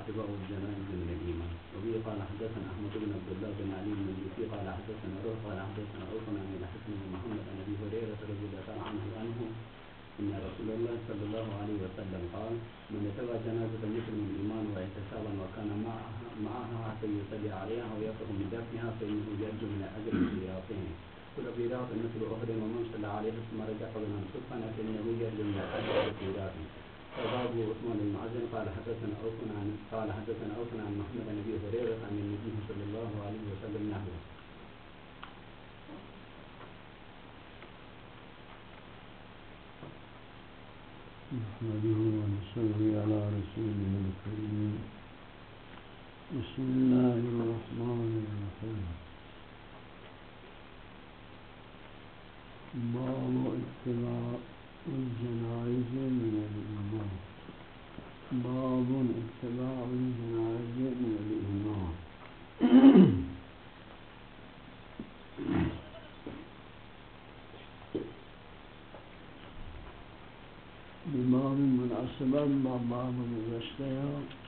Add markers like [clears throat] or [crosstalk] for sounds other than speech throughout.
اتباع الجنائز الايمان وبه قال حدثنا احمد بن عبد الله بن علي بن المجلسي قال حدثنا روح قال حدثنا اوفنا عن الحسن بن محمد عن ابي هريره رضي الله عنه عنه ان رسول الله صلى الله عليه وسلم قال من اتبع جنازه مثل من الايمان واحتسابا وكان معها معها حتى يصلي عليها ويفرغ من دفنها فانه يرجو من اجر قيراطه كل قيراط مثل احد ومن صلى عليه ثم رجع قبل ان صدفا فانه يرجو من اجر قيراطه فباب عثمان بن معزن قال حدثنا اوف عن قال حدثنا اوف عن محمد بن ابي هريره عن النبي صلى الله عليه وسلم نحوه نحمده ونصلي على رسوله الكريم. بسم الله الرحمن الرحيم. باب اتباع الجنائز من الإيمان باب اتباع الجنائز من الإيمان بباب مناسبت با باب گزشتہ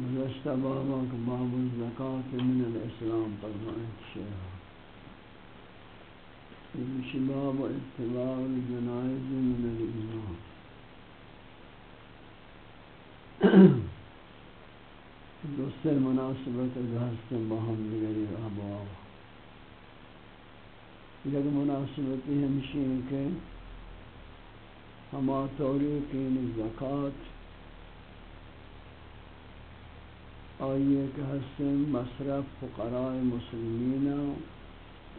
گزشتہ بابا کہ باب الزکاة من الاسلام فرمائیں شیخ باب اتباع الجنائز من الإيمان [coughs] دوسر مناسبت ہست باہم دیگری ابواب. یک مناسبتی ہمشی کہ ہما طوری کی آئیے کہ حسن مصرف فقراء مسلمین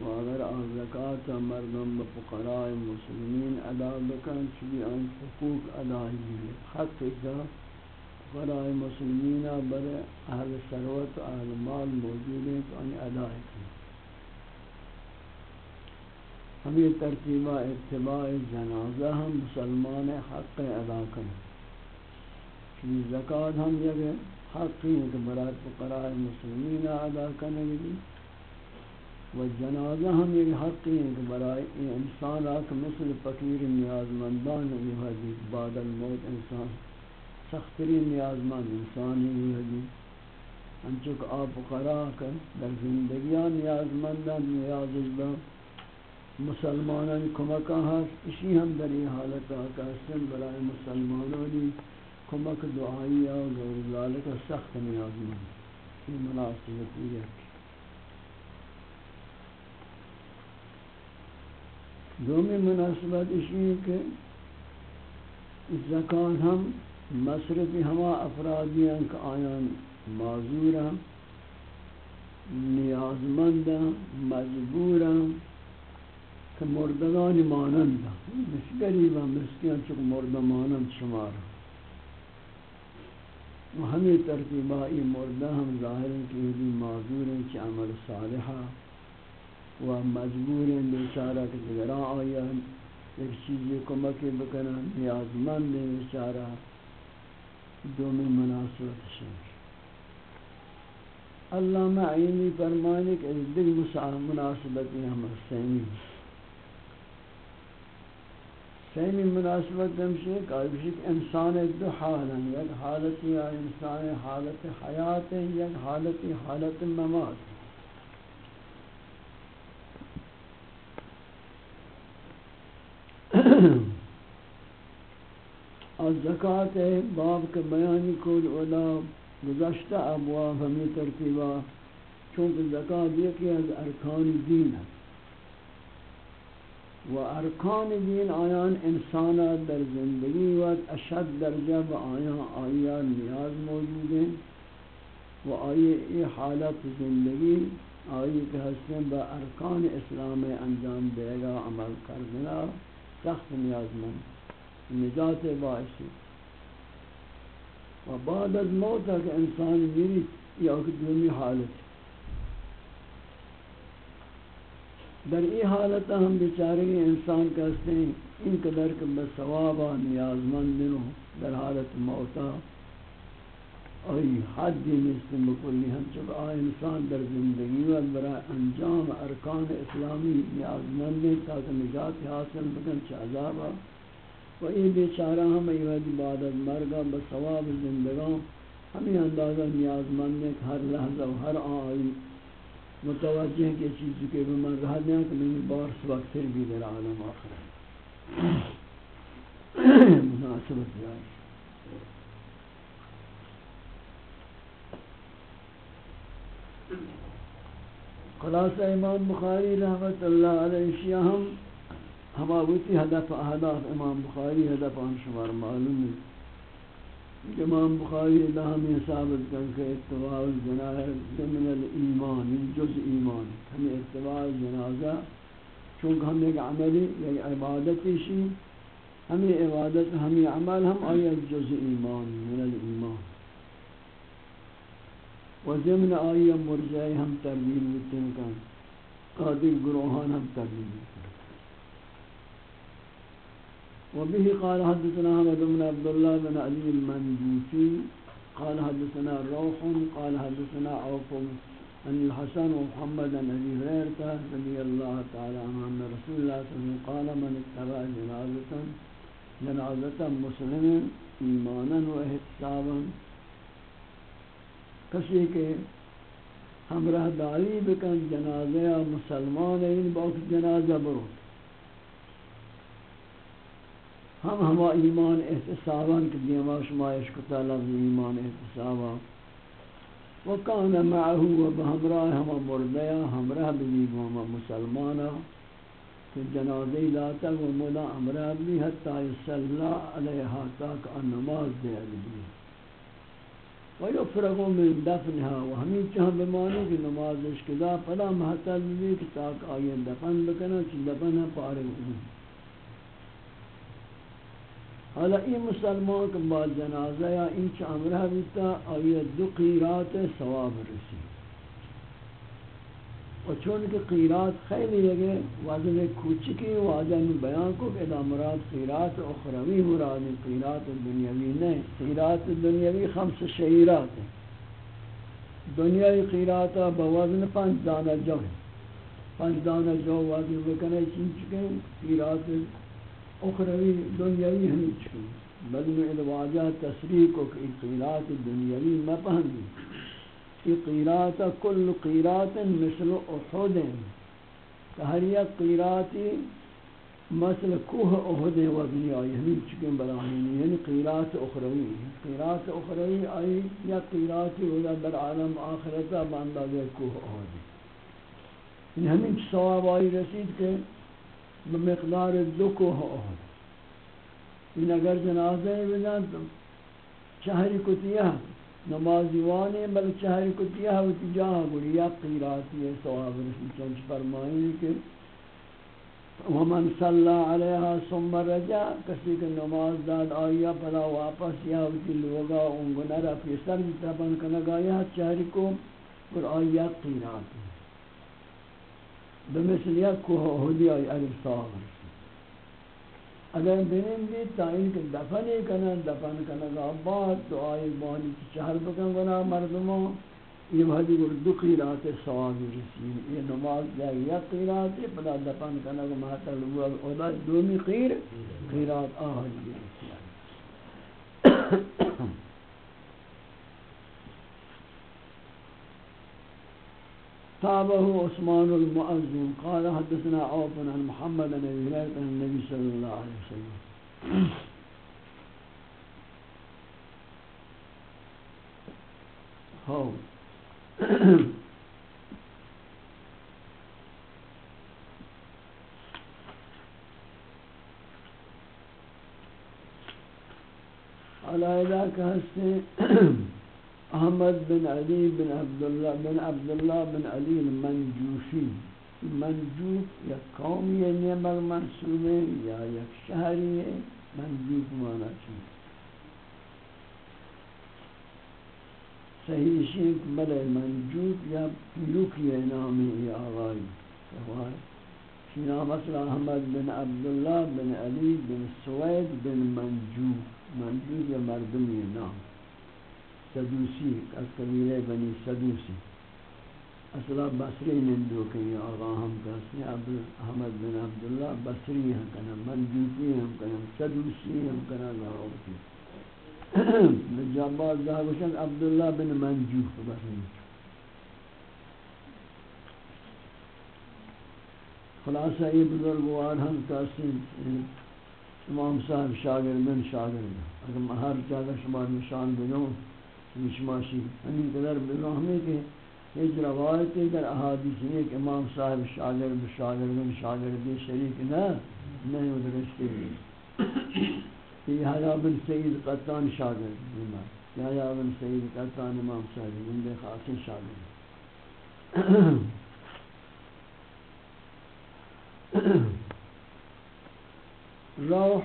و اگر آن زکاة مردم بفقراء مسلمین ادا بکن چلی آن حقوق ادائی حق کا فقراء مسلمین بر اہل ثروت و اہل مال موجود ہیں، تو انہیں ادائی کریں۔ ہمیں ترتیبہ اتباع جنازہ، ہم مسلمان حق ادا کریں۔ چلی زکاة ہم یک حقی ہیں کہ برای فقراء مسلمین ادا کرنے گی و جنازہ ہم یہ حقی ہیں کہ برای انسان آکھ مثل فقیر نیازمندان یہ حدیث بعد الموت انسان۔ سخترین نیازمند انسان یہ حدیث۔ انچک آپ فقراء کر در زندگیان نیازمندان نیاز اللہ مسلمانان کمکہ ہست ہاں، اسی ہم در یہ حالت آکا سن برای مسلمانانی کمک دعائی اور غیر ذالک سخت نیازمند یہ مناسبتی ہے۔ دومی مناسبت اسی ہے کہ زکاة ہم مصرفی ہما افرادی ہیں کہ آیان معذور ہیں نیازمند ہیں مجبور ہیں کہ مردگان مانند ہیں مش گریب ہیں مسکین چکہ مرد مانند شمار ہمیں ترتیبائی مردہ ہم ظاہر ہیں کہ یہ معذور ہیں کہ عمل صالحہ و مجبور ہیں بیچارہ کہ دیگران آیا ایک چیزی کمکی بکنا، نیازمند ہیں بیچارہ دومی مناسبت شمش اللہ معینی فرمانے کہ دل مناسبتی ہم سینی سینی مناسبت ہمشی کہ انسان دو حالا یک حالتی یا انسان حالت حیات ہے یک حالتی حالت ممات از زکاة باب کے بیانی کل اولا گزشتہ ابواب ہمیں ترتیبہ، چونکہ زکاة یکی از ارکان دین ہے۔ و ارکان دین آیان انسان در زندگی و اشد درجہ با آیان آیان نیاز موجود ہیں و آئی یہ حالت زندگی آئی کہ حسن با ارکان اسلام انجام دے گا، عمل کردنا سخت نیاز مند نجات باعثی و بعد از موت کہ انسان میری یا دومی حالت در ای حالت ہم بیچارے انسان کہتے ہیں، ان قدر کہ بثوابا نیازمند نو در حالت موتا ای حدی نیست بکلی ہم چک آئے انسان در زندگی و برای انجام ارکان اسلامی نیازمند ہے تاکہ نجات حاصل بکن چا عذابا و یہ بیچارہ ہم ایوہ بعد از مرگا بثواب زندگان. ہمیں اندازہ نیازمند ہے ہر لحظہ و ہر آئی متوجہ ہیں کہ چیز کے بمن رہا دیں کہ میں بارس وقت پھر بھی در عالم آخر مناسبت جائے خلاصہ امام بخاری رحمت اللہ علیہ شیعہ ہم ہما ہدف اہداف امام بخاری ہدف آن شمار معلوم ہے۔ امام بخاری اللہ میں ثابت کر کہ اتباع الجنائز من الایمان یعنی جز ایمان، ہمیں اتباع جنازہ، چونکہ ہم ایک عملی یا عبادتی شی ہمیں عبادت، ہمیں عمل، ہم آیت جز ایمان، من الایمان. و ضمن آیت مرجعی ہم تربیل بتن کن قادر گروہان ہم تربیل وبه قال حدثنا أحمد بن عبد الله بن علي المنجوسي قال حدثنا روح قال حدثنا عوف عن الحسن ومحمد عن أبي هريرة رضي الله تعالى عنه أن رسول الله صلى الله عليه وسلم قال من اتبع جنازة جنازة مسلم إيمانا واحتسابا کسی کے ہمراہ داری بکن جنازہ مسلمان این باک جنازہ برو۔ ہم ہما ایمان احتسابان کہ دیما شمایش کتا لفظ ایمان احتسابا. وکان معہو و بہمراہ ہما مردیا ہمراہ بھی ہما مسلمانا کہ جنازی لاتا و مولا ہمراہ بھی حتی صلی علیہا تاک ان نماز دے علی و یفرقو من دفنها و ہمیں چاہ بمانی کہ نماز اشکدا پدا محتل بھی کہ تاک آئین دفن بکنا چی دفن پارے ہوئی حالا این مسلمان که با جنازه یا این چه امره بیتا، آیا دو قیرات ثواب رسی؟ و چون که قیرات خیلی یکے وزن کوچکی واضح بیان کو کہ مراد قیرات اخروی مراد قیرات دنیاوی نہیں قیرات دنیاوی خمس شعیرات. ہیں دنیای قیرات بوزن پنج دانہ جو. ہے پنج دانہ جو وزن بکنے چین چکے قیرات اخروی دنیاوی ہمیں چکی بلن الواجہ تصریح کو کہ قیرات دنیاوی میں پہنگی کہ قیرات کل قیرات مثل احد کہ ہر یک قیراتی مثل کوہ احد وزنی آئی۔ ہمیں چکیں براہینی یعنی قیرات اخروی قیرات اخروی آئی یا قیراتی اولا در عالم آخرتا باندازہ کوہ احد یعنی ہمیں ثواب آئی رسید کہ بمقدار دو کوہ احد. ان اگر جنازہ بجان تو چہری کتیہ نمازیوانے بل چہری کتیہ و تجاہ گوڑی یا قیراتی ہے ثواب رسول چنچ فرمائیں کہ ومن صلی علیہا ثم رجا کسی کہ نماز داد آیا پدا واپس یا ہوتی لوگا، انگو نرا پیسر تبن کنگا، یا چہری کو، اور آیا قیراتی بمثل یک کوہ احدی آئی علی ثواب رسول اگر بنین بھی تائین کہ دفنی کنن دفن کنن بعد دعائی بانی کی چہر بکن گنا مردموں یہ بھدی گر دو قیرات ثوابی رسیم یہ نماز جائے یا قیرات پدا دفن کنن گنا مہتا لگو اولا دومی قیر قیرات آہلی رسیم تابه عثمان المؤذن. قال حدثنا عوف عن محمد بن هلال عن النبي صلى الله عليه وسلم. [clears throat] هو [clears throat] على ذاك هسه أحمد بن علي بن عبد الله بن عبد الله بن علي المنجوشي. منجوب یک قومی نمر منصوبه یا یک شهری منجوب مانا چیز صحیح شیخ بله منجوب یا پیوکی نامی نعم ای آغایی شی نام أصلا أحمد بن عبدالله بن علی بن سوید بن منجوب منجوب یا مردمی نام سدوسی، از قبیلہ بنی سدوسی. اصلا بصری نندو کہ یہ آغا ہم کہتے ہیں احمد بن عبداللہ بصری ہم کہنا منجوتی ہم کہنا سدوسی ہم کہنا لاؤتی جابات ذہبشن عبداللہ بن منجوح بصری خلاصہ یہ بزرگوار ہم کہتے یعنی امام صاحب شاگر بن شاگر اگر ہر جگہ شمار نشان بنو مشماشی ہمیں قدر بنو ہمیں کہ ایک روایت ہے، در احادیث ہے کہ امام صاحب شاگر بشاگر بن شاگر دی شریک نہ، نہیں ادرستے بھی یہ حیا بن سید قطان شاگر بن حیا بن سید قطان امام صاحب بن دے خاص شاگر روح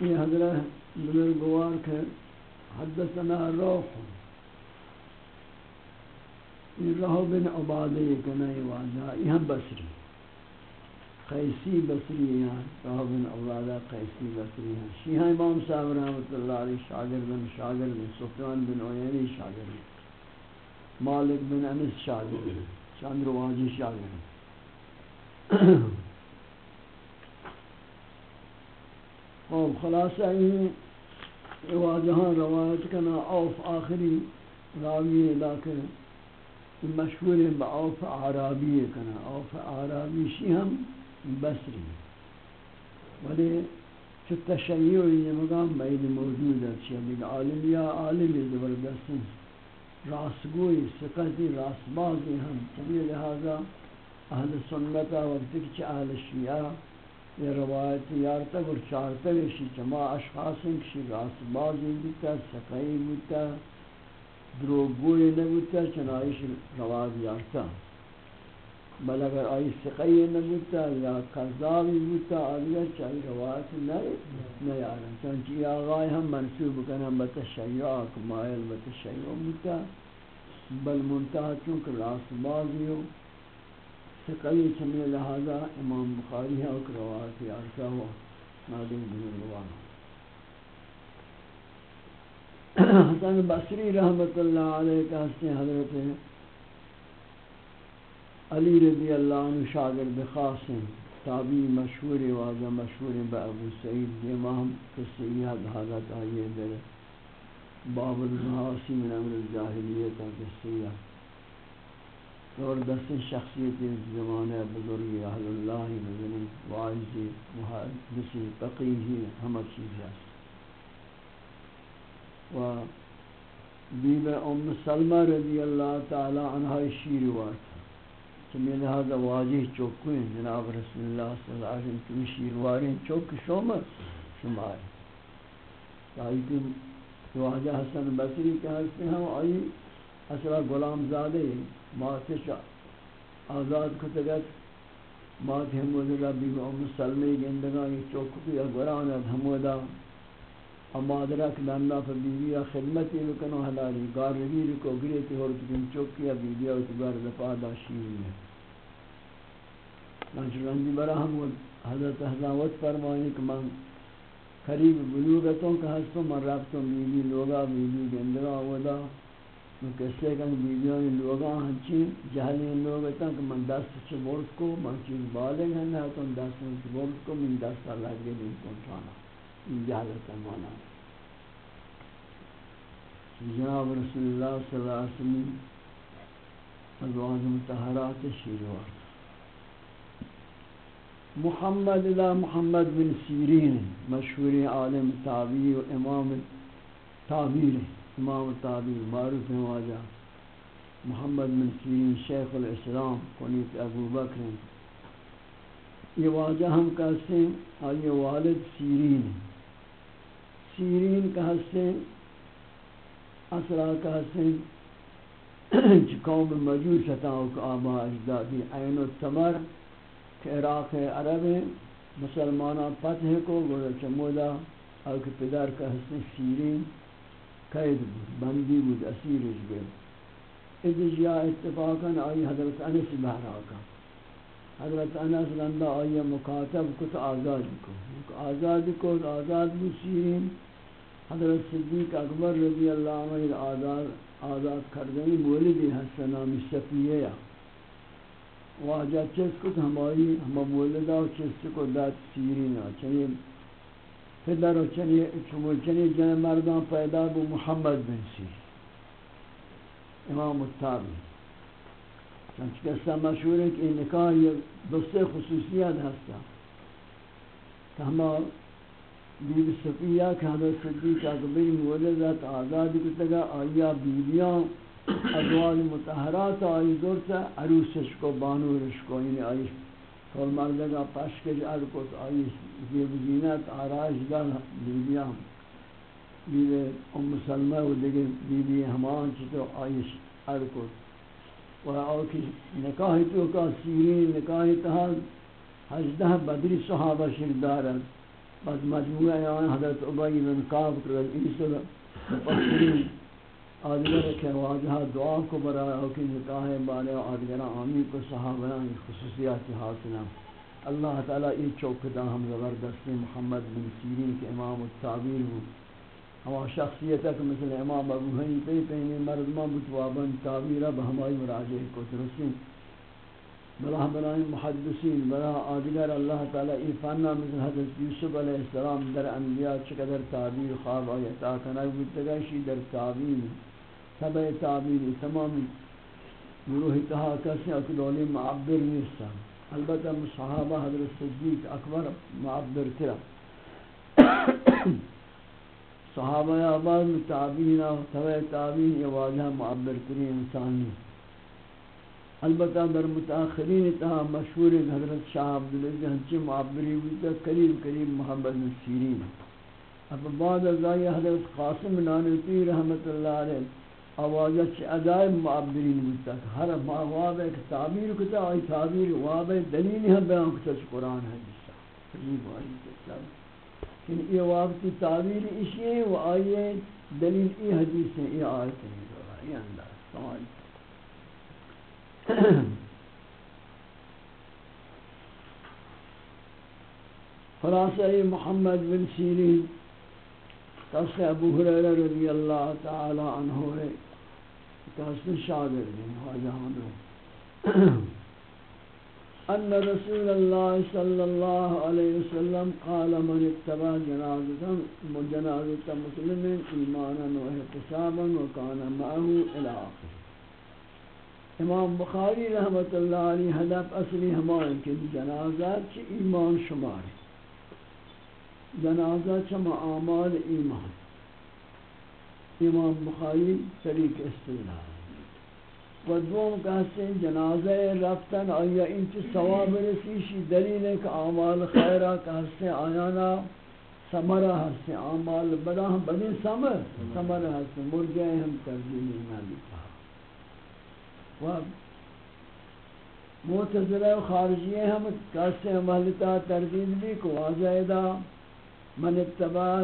یہ حضرت بزرگوار کے حدثنا روح رہو بن عبادی کنائی واجہ، یہ بصری قیسی بصری ہیں رہو بن عبادہ قیسی بصری ہیں. شیحہ امام صاحب رحمت اللہ علیہ شاگر بن شاگر بن سفیان بن عیانی شاگر بن مالک بن انس شاگر بن چندر واجی شاگر بن [coughs] خوب خلاصہ یہ واجہاں روایت کنا، اوف آخری راوی علاقہ مشہور با اوف عربی کنا، اوف عربی شی ہم بصری ولی چو تشیع یہ مقام بین موجود ہے۔ چیز عالم یا عالم زبردست راسگوی سقتی راسبازی ہم۔ چمی لہذا اہل سنتا وقت کچھ اہل شیعہ یہ روایت یارتا گر چارتا شی چما اشخاص ہیں کشی راسبازی بیتا سقی بیتا دروگوی نبوتا چنائش رواز یارتا۔ بل اگر آئی سقی نبوتا یا قذابی بوتا آلیا چاہی روایت نئی آرہا چنانچہ آغای ہم منصوب کنا بتشیع کمائل بتشیع بوتا بل منتحہ چونکہ راس بازی ہو۔ سقی چمی لہذا امام بخاری ہے اک روایت یارتا ہو نادم بزرگوان حسن بصری رحمت اللہ علیہ کہتے ہیں حضرت علی رضی اللہ عنہ شاگرد خاص ہیں۔ تابعی مشہور واضح مشہور با ابو سعید امام قصیت حالت آئیے در باب المحاسی من امر الجاہلیت قصیت اور دست شخصیت زمانہ بزرگی اہل اللہ مزنی واعظی محادثی فقیہی ہمہ چیز ہے و بیب ام سلمہ رضی اللہ تعالی عنہ شیر وارد چمی لہذا واجہ چوکویں جناب رسول اللہ صلی اللہ علیہ وسلم چمی شیر وارین چوک شومت شمار تاہی کہ واجہ حسن بصری کے حسن ہم آئی اصلا غلام زادے ماتش آزاد کتگت مات حمود ربی ام سلمی گندگاں یہ چوک اگران حمودہ اما درک لنا پر بیویا خدمتی بکنو حلالی گار رگیر کو گریتی ہورت کن چوکیا بیویا اس گار دفاع داشتی ہے۔ لانچہ رنجی برا ہم حضرت حضاوت فرمائیں کہ من قریب بلوغتوں کا ہستوں من رابطوں بیوی لوگا، بیوی گندگا ودا من کسے کن بیویوں لوگا ہنچی جہلی لوگ لوگتا کہ من دست چھ مرد کو من چیز بالگ ہے نا تو دست چھ مرد کو من دست اللہ کے دن پہنچانا جہالت مانا جناب رسول اللہ صلی اللہ علیہ وسلم ازواج متحرات شیروات محمد لا محمد بن سیرین، مشہور عالم تابعی و امام تعبیر امام تعبیر معروف واجہ۔ محمد بن سیرین شیخ الاسلام قنیت ابو بکر یہ واجہ ہم کہتے ہیں آئیے والد سیرین سیرین کا حسن اسرا کا حسن [clears throat] قوم مجوس ہتاؤں کا آبا اجدادی عین التمر کہ عراق عرب مسلمانہ فتح کو گوڑا چمودا اور کہ پدر کا حسن سیرین۔ قید بود، بندی بود اسیر اجبیر ادجیا اتفاقا آئی حضرت انس بہرا کا حضرت انس لندہ آئی مکاتب کت آزاد کو آزاد کو آزاد بھی سیرین حضرت صدیق اکبر رضی اللہ عنہ آزاد آزاد کردنی مولدی حسن نامی صفیه یا واجہ چیز کت؟ ہماری ہم مولدہ و چیز کو داد سیرینا چنی پدر و چنی چمول جن مردان پیدا بو محمد بن سیر. امام التابی چنچہ قصہ مشہور ہے کہ نکاح یہ دوسرے خصوصیات ہستا کہ ہما بیب صفیہ کہ حضرت صدیق اکبر مولدت آزادی کو تگا آیا بیبیاں ادوال متحرات آئی دور تا عروسش کو بانورش کو یعنی آئی کل مردگا پشکج ارکت آئی زیب زینت، آرائش دل بیبیاں. بیب ام سلمہ و دیگر بیبی ہمان چطور آئیش ارکت و آکی نکاح تو کا سیرین نکاح تہا ہجدہ بدری صحابہ شردارن بس مجموعہ آن حضرت عبای بن قاب کرد ایسر مفسرین آدگر کے واجہ دعا کو برای آکی نکاح بارے آدگر آمین کو صحابہ خصوصیات حاصلہ اللہ تعالی ای چوکتا ہم زبردستی محمد بن سیرین کے امام التعبیر ہوں ہوا شخصیت کہ مثل امام ابو حنیفہ پہنے مردمان بتوابن تعبیرہ بہمائی مراجع کو ترسین بلا بلائن محدثین، بلا آدگر اللہ تعالی ای فنہ مثل حضرت یوسف علیہ السلام در انبیاء چقدر تعبیر خواب آیتا کنک بتگشی در تعبیر۔ سبع تعبیر تمامی گروہ تہا کسی اکدولی معبر نیستا البتہ صحابہ حضرت صدیق اکبر معبر ترہ صحابہ آباد تابعین و طوی تابعین یہ واجہ معبر کریں انسانی البتہ در متاخرین تہا مشہور حضرت شاہ عبدالعزی ہنچی معبری ہوتا قریب قریب محمد نسیرین اب بعد ازائی حضرت قاسم نانوتی رحمت اللہ علیہ آوازہ چی عجائب معبرین ہوتا ہر واب ایک تعبیر کتا آئی تعبیر واب دلیل ہم بیان کتا چی قرآن ہے جسا قریب آئی کتا کہ یہ وقتی تعبیر اسی ہے و آئیے دلیل ای حدیث ہے یہ آیت ہے دورا یہ انداز. سوال [clears throat] خلاصہ محمد بن سیرین قصہ ابو حریرہ رضی اللہ تعالی عنہ ہے قصہ شاگرد ہیں، خواجہ ہمیں أن رسول الله صلى الله عليه وسلم قال، من اتبع جنازة جنازة مسلم إيمانا واحتسابا وكان معه إلى آخر. امام بخاری رحمت اللہ علیہ ہدف اصلی ہمائیں کہ جنازہ چی ایمان شمار جنازہ چما اعمال ایمان۔ امام بخاری طریق استدلال۔ و دوم کہتے ہیں جنازہ رفتن آیا انچ ثواب رسیشی دلیل ہے کہ اعمال خیرہ کہتے ہیں آیانا سمرہ ہستے ہیں، اعمال بدا ہم بدی سمر سمرہ ہستے ہیں ہم ترجیم اینا لکھا۔ و موتزلہ و خارجیے ہم کہتے ہیں محلتا ترجیم بھی کو آزائدہ من اتباع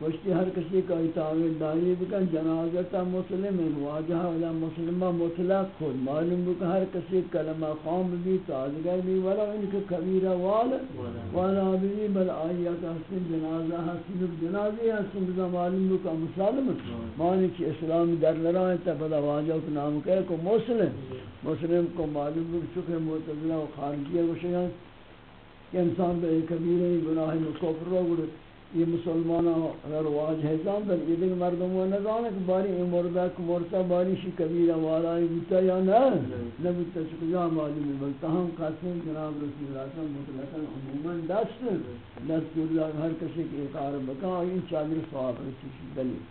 وشتی ہر کسی کا اتاویل داری بکن، جنازتا مسلم واجہ ولا مسلمہ مطلق خود معلوم بکن، ہر کسی کلمہ خام بھی تازگر بھی، ولا ان کے کبیرہ والا والا بھی، بل آئیت حسن، جنازہ حسن جنازی حسن بدا معلوم بکن، مسلم معنی کہ اسلام در لرائیں تا بدا واجہ کو نام کہے کو مسلم۔ مسلم کو معلوم بکن چکے معتدلہ و خارجیہ کو شکن کہ انسان بے کبیرہ گناہ مکفر رو گڑے یہ مسلمانوں رواج ہے جان در یہ دیکھ مردم و نظام کہ باری این مردہ کو مرتا باری شی کبیرہ والا ہی بوتا یا نا نبوتا چکجا معلوم ہے بلتا ہم قاسم جناب رسول اللہ صلی اللہ علیہ وسلم عموماً دست دست اللہ ہر کسی کے اقار بکا این چادر سواب رسی شی دلیل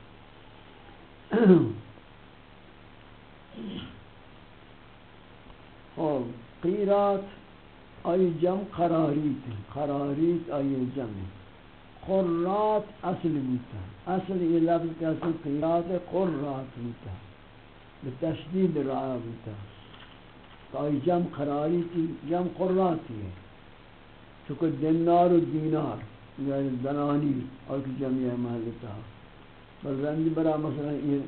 اور قیرات آئی جم قراریت قراریت آئی جم ہے قرات اصل بوتا اصل یہ لفظ کا اصل قیرات قرات بوتا بتشدید رعا بوتا تو جم قراری تھی جم قرات ہے چونکہ دینار و دینار یعنی دنانی اور جمعی محلتا بل رنگ برا مثلا یہ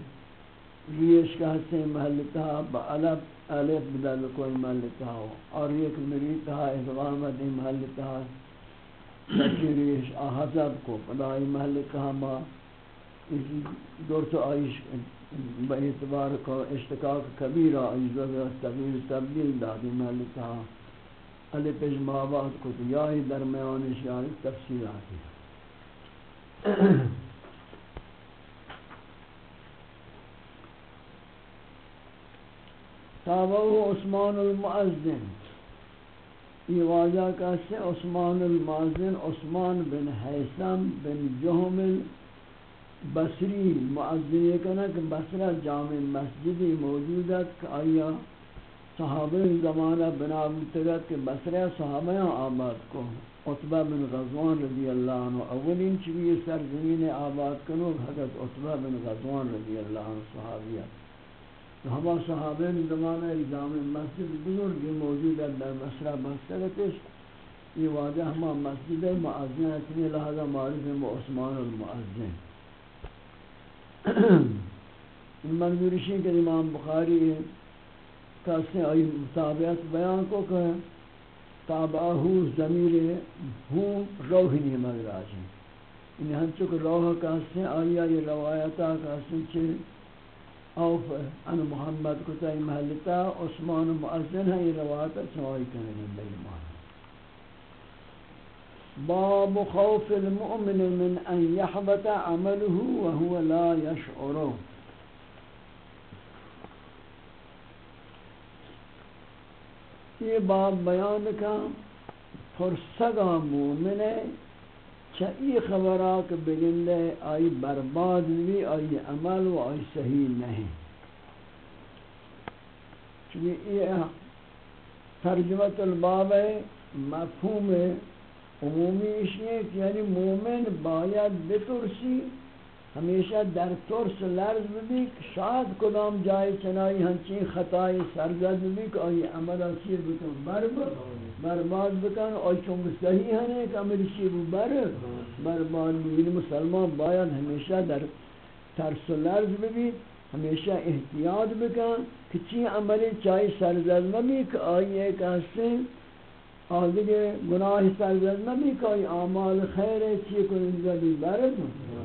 ریش کا حصہ محلتا با علب علف بدل کوئی محلتا ہو اور ایک مریتا ادغامت محلتا تکریش آحضب کو پدائی محل کہا ما دور تو آئیش با اعتبار کو اشتقاق کبیرہ اجزا تغییر تبدیل دادی محلتا علی پیش مابات کو تو یاہی درمیان شیاری تفسیر آتی ہے۔ تابعو عثمان المعزن یہ واجہ کہتے ہیں عثمان المعزن عثمان بن حیثم بن جہم بصری معزن یہ کہنا کہ بصرہ جامع مسجدی موجودت کہ آیا صحابہ زمانہ بنا بتگت کہ بصرہ صحابہ آباد کو۔ عطبہ بن غزوان رضی اللہ عنہ، اولین چوی سرزمین آباد کنو، حضرت عطبہ بن غزوان رضی اللہ عنہ صحابیت تو ہما صحابہ زمانہ جامع مسجد بزرگ موجود ہے، در بصرہ بستگتش یہ واجہ ہما مسجد معزن ہے اتنی لہذا معروف ہے، عثمان المعزن ان منظورشین کے امام بخاری ہے کسی آئی مطابعت بیان کو کہ تابعہو ضمیر ہوں روح نہیں مگراج ہیں۔ انہیں ہم چک روح کسی آئی آئی روایتا کسی چھے اوف ان محمد کو تائی محلتا عثمان مؤذن ہے، یہ روایتا سوائی کرنے بیمان باب خوف المؤمن من ان يحبط عمله وهو لا يشعره یہ باب بیان کا فرسگا مومن ہے چئی خبرات بگندے آئی برباد بھی آئی عمل و آئی صحیح نہیں۔ چونکہ یہ ترجمت الباب ہے، مفہوم عمومی اشیاء یعنی مومن باید بترسی، ہمیشہ در ترس لرز بھی شاید کدام جائے چنائی ہنچی خطائی سرزد بھی کہ آئی عمل چیر بکن برباد برباد بکن آئی چونگ صحیح ہے کہ عمل چیر بر. برباد بھی مسلمان باید ہمیشہ در ترس لرز بھی ہمیشہ احتیاط بکن کہ چی عمل چاہی سرزد بھی کہ آئی ایک حسن اور دیگه گناه سرزد نبی که اعمال خیر چی کننده بی برد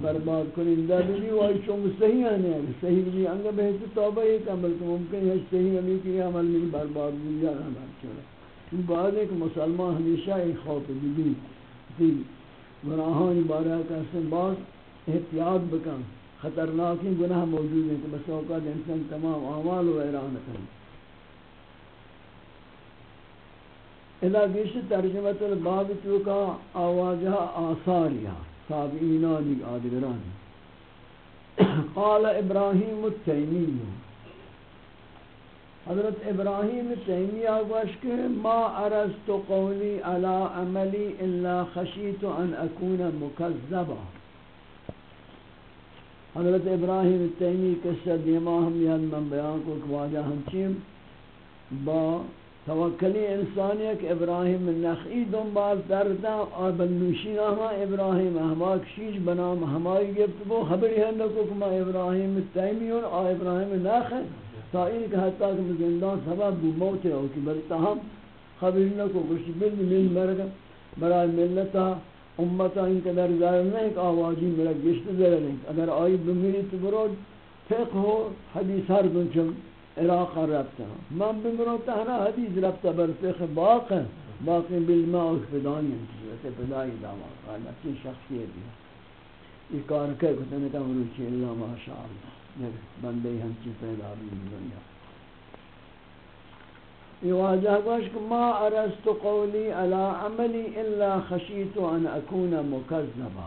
برباد کننده بی و ای چون صحیح ہے صحیح بھی انگا بہت توبہ ایک عمل کو ممکن ہے صحیح نبی کی عمل نہیں برباد بھی جانا چلا ان بعد ایک مسلمان ہمیشہ ایک خوف بھی دی گناہان بارہ کا سن باز احتیاط بکن۔ خطرناکی گناہ موجود ہیں کہ بس اوقات انسان تمام اعمال و ایران کریں اذا گیش ترجمت الباب تو کا آواجہ آثاریا تابعینانی، آدگرانی۔ قال ابراہیم التیمی حضرت ابراہیم تیمیہ گوش کہ ما عرضت قولی على عملی الا خشیت ان اکون مکذبا۔ حضرت ابراہیم تیمی قصہ دیما ہم یاد من بیان کو واجہ ہم با توکلی انسانی کہ ابراہیم نخعی دنبال دردہ اور بلنوشین آما ابراہیم احماق شیش بنام ہمائی گفت بو خبری ہے لکو کما ابراہیم تیمیون اور ابراہیم نخ ہے تا این کہ حتی کہ زندان سبب بو موت ہے کہ بلتا ہم خبری لکو کشی بلی من مرگ برای ملتا، امتا ان کے در ظاہر نہیں کہ آوازی میرا گشت ذرا نہیں اگر آئی بمیری تو برود فقہ ہو حدیث ہر دن چم عراق ربطا من بمرو تهنا حدیث ربطا بر فقه باقی باقی بالماء و فدانی انتظرت فدای داما قال اچھی شخصیت ہے یہ کار کہ کتنے کا مروچی اللہ ماشاءاللہ بندے ہم چی پیدا بھی دنیا یہ واجہ گوش کہ ما عرست قولی على عملی الا خشیت ان اکون مکذبا۔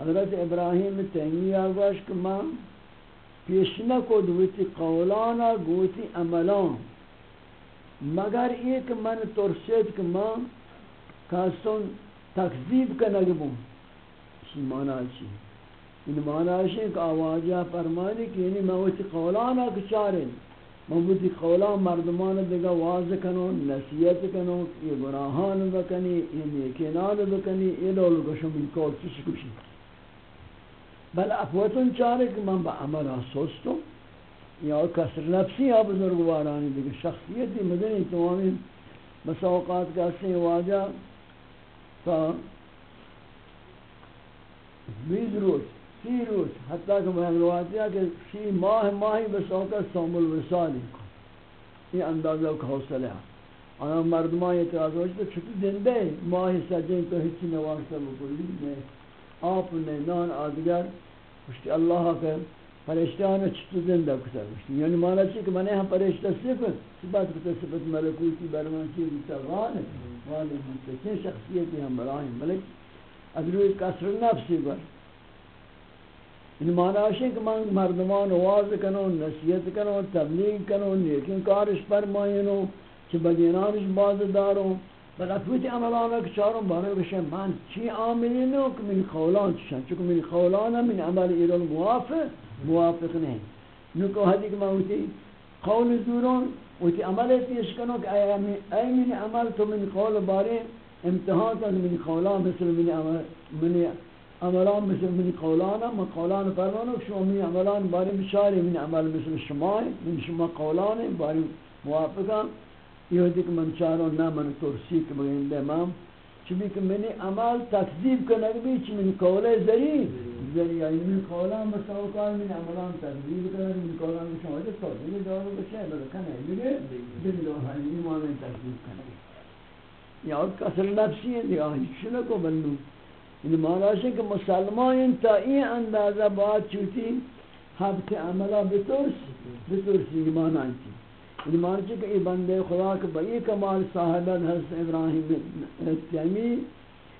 حضرت ابراہیم تیمیہ گوش کہ ما پیش نکو دوتی قولانا گوتی عملان۔ مگر ایک من ترسید که من کسون تکذیب کنگ بون چی مانا چی؟ این مانا چی که آواجہ فرمانی که یعنی من وتی قولانا کچارن من وتی قولان مردمان دیگه واضح کنو نصیحت کنو یہ گناہان بکنی یہ نیکنان بکنی یہ دولو کشم این کار چیش کشی بل افوتون چاره که من با عمل آسوستم یا کسر نفسی یا بزرگوارانی دیگه شخصیتی مدنی تمامی مساوقات کا کسی واجه تا بیز روز سی روز حتیٰ کہ میں روایت ہے کہ سی ماہ ماہی بسوکا سوم الوصالی کو یہ اندازہ کا حوصلہ ہے آیا مردمان اعتراض ہوئی تو چھتی زندے ماہی سجن تو ہچی نواستا بکلی میں آپ نے نان، آدگر. پشتی اللہ کے پریشتان چھتو زندہ کتا بشتی یعنی مانا چی؟ کہ میں نے ہم پریشتہ صفت صفت کتا صفت ملکوتی برمان چی کتا غالب غالب منتقین شخصیتی ہم براہیم ملک. از روی کسر نفسی بر ان معنی ہے کہ من مردمان واز کنو نصیحت کنو تبلیغ کنو لیکن کارش فرمائنو کہ بدینانش باز دارو. بل افوتی عملانا کہ چاروں بارے بشن، من چی عاملینو کہ من قولان چشن؟ چکہ من قولانا من عمل ایران موافق موافق نہیں نکو حدی کہ من ہوتی قول زورون وتی عمل تیش کنو کہ ای من عمل تو من قول بارے، امتحان تا من قولان مثل من عمل، من عملان مثل من قولانا من قولان فرمانو شما من عملان باری بشاری، من عمل مثل شما من شما قولان باری موافقا یہ ہوتی کہ من چاروں نہ من ترسی کے بگین دے امام چبی کہ منی عمل تکذیب کنگ بھی چی من قول زری زری یعنی من قولان مساوکار من عملان تکذیب کنگ من قولان شما جب تو دیگه دارو بچے بلکہ کنے دیگه. دیگه دو حالی ایمان تکذیب کنگ یا اور کسر نفسی ہے دیگه آہی شنہ کو بلنو یعنی معنی ہے کہ مسلمان تا این اندازہ بات چوتی حبت عملہ بترس بترس ایمان آنچی یعنی معنی ہے کہ یہ بندے خدا کے بئی کمال صاحبت حضرت ابراہیم تیمی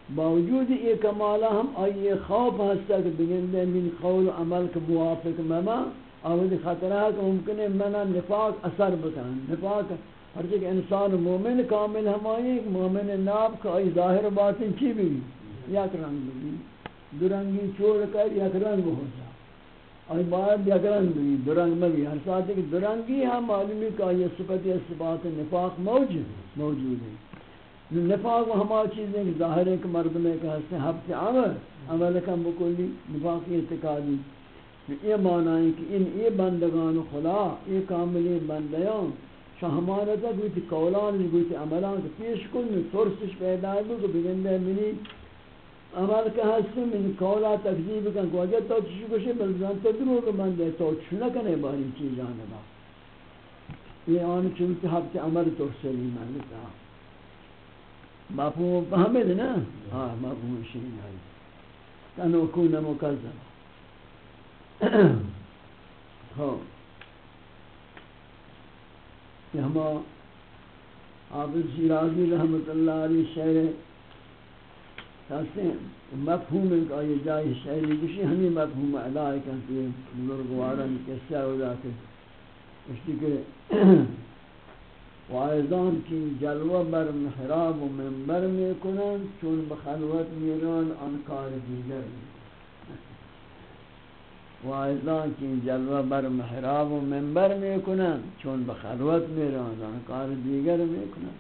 باوجود یہ کمالہ ہم آئیے خوف ہستا کہ بگندے من قول و عمل کے موافق مما آوازی خطرہ کہ ممکن ہے منا نفاق اثر بکن نفاق ہر چکہ انسان مومن کامل ہم آئیے مومن ناب کا آئی ظاہر باطن چی بھی یک رنگ بگی. دو رنگی چھوڑ کر، یک رنگ ہو جا اور بعد یک رنگ بگی. دو رنگ مگی. ہر ساتھ کہ دو رنگی ہم معلومی کہ یہ صفت یہ صفات نفاق موجود موجود ہے. نفاق وہ ہما چیز ہے کہ ظاہر ہے کہ مرد میں کہ ہستے حبت عمل عمل کا مکلی نفاقی اعتقادی یہ معنی ہے کہ ان یہ بندگان خدا، یہ کاملی بندیان شہمانتا گویتی قولان گویتی عملان کہ پیش کن ترسش پیدا ہے کہ بگندے منی. عمل که هستی من کولا تکذیب کن کو اگر تو چیزی کشی بلزان تو دروغ بنده تو چی نکنه باری چیز جانبا یہ آن چونکہ حب کے عمل تو سلی ملتا مفہوم فهمید نا ہاں مفہوم شیئی آئی کنو کون مکذب ہاں یہ ہما حافظ شیرازی رحمت اللہ علیہ شہر کہتے ہیں مفہوم ہے کہ یہ جائے شہری کسی ہمیں مفہوم ادا ہے کہتے ہیں بزرگوارن کسیا ہو جاتے اس کہ وائزان کی جلوہ بر محراب و منبر میں کنن چون بخلوت میران انکار دیگر. وائزان کی جلوہ بر محراب و منبر میں کنن چون بخلوت میران انکار دیگر میں کنن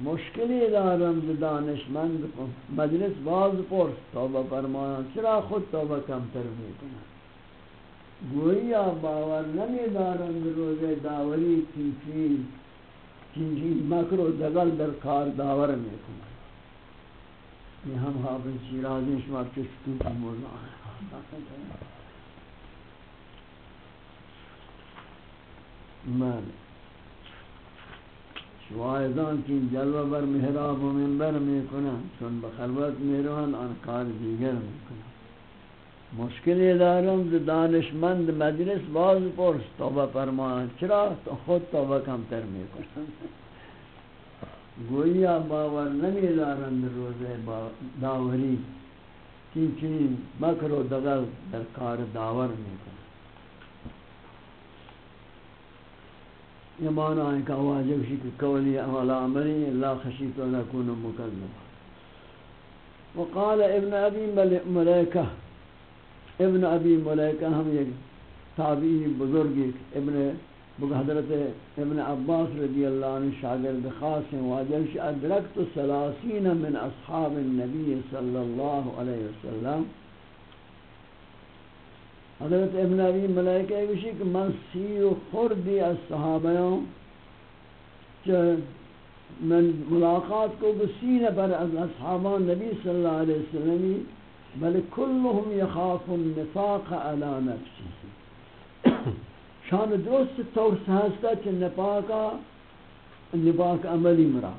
مشکلی دارم به دانشمند مجلس باز پرس توبه فرمایان چرا خود توبه کمتر میکنن گویا باور نمی دارم به روز داوری کیفی چیزی مکر و دغل در کار داور میکنن یہ ہم حافظ شیرازی شما چشتو کی مولا مالک شوائزان کی جلوہ بر محراب و منبر میں کنا چون بخلوت میروان آن کار دیگر میں کنا مشکل دارم دانشمند مجلس باز پرس توبہ فرمان چرا؟ تو خود توبہ کم تر میں گویا باور نمی دارم روز داوری. چین چین مکر و دغل در کار داور میں یہ معنی ہے کہ واجب شی کہ قولی عمل عملی لا خشیت ان اکون مکذبا وقال ابن ابی ملیکہ، ابن ابی ملیکہ ہم یہ تابعی بزرگ ابن حضرت ابن عباس رضی اللہ عنہ شاگرد خاص ہیں واجب شی ادرکت سلاسین من اصحاب النبی صلی اللہ علیہ وسلم۔ حضرت ابن عبی ملائکہ بشی کہ من سی و خوردی از صحابیوں کہ من ملاقات کو بسین پر از اصحابان نبی صلی اللہ علیہ وسلم بل كلهم يخاف النفاق على نفسه شان درست طور هستا که نفاقا نفاق عملی مرا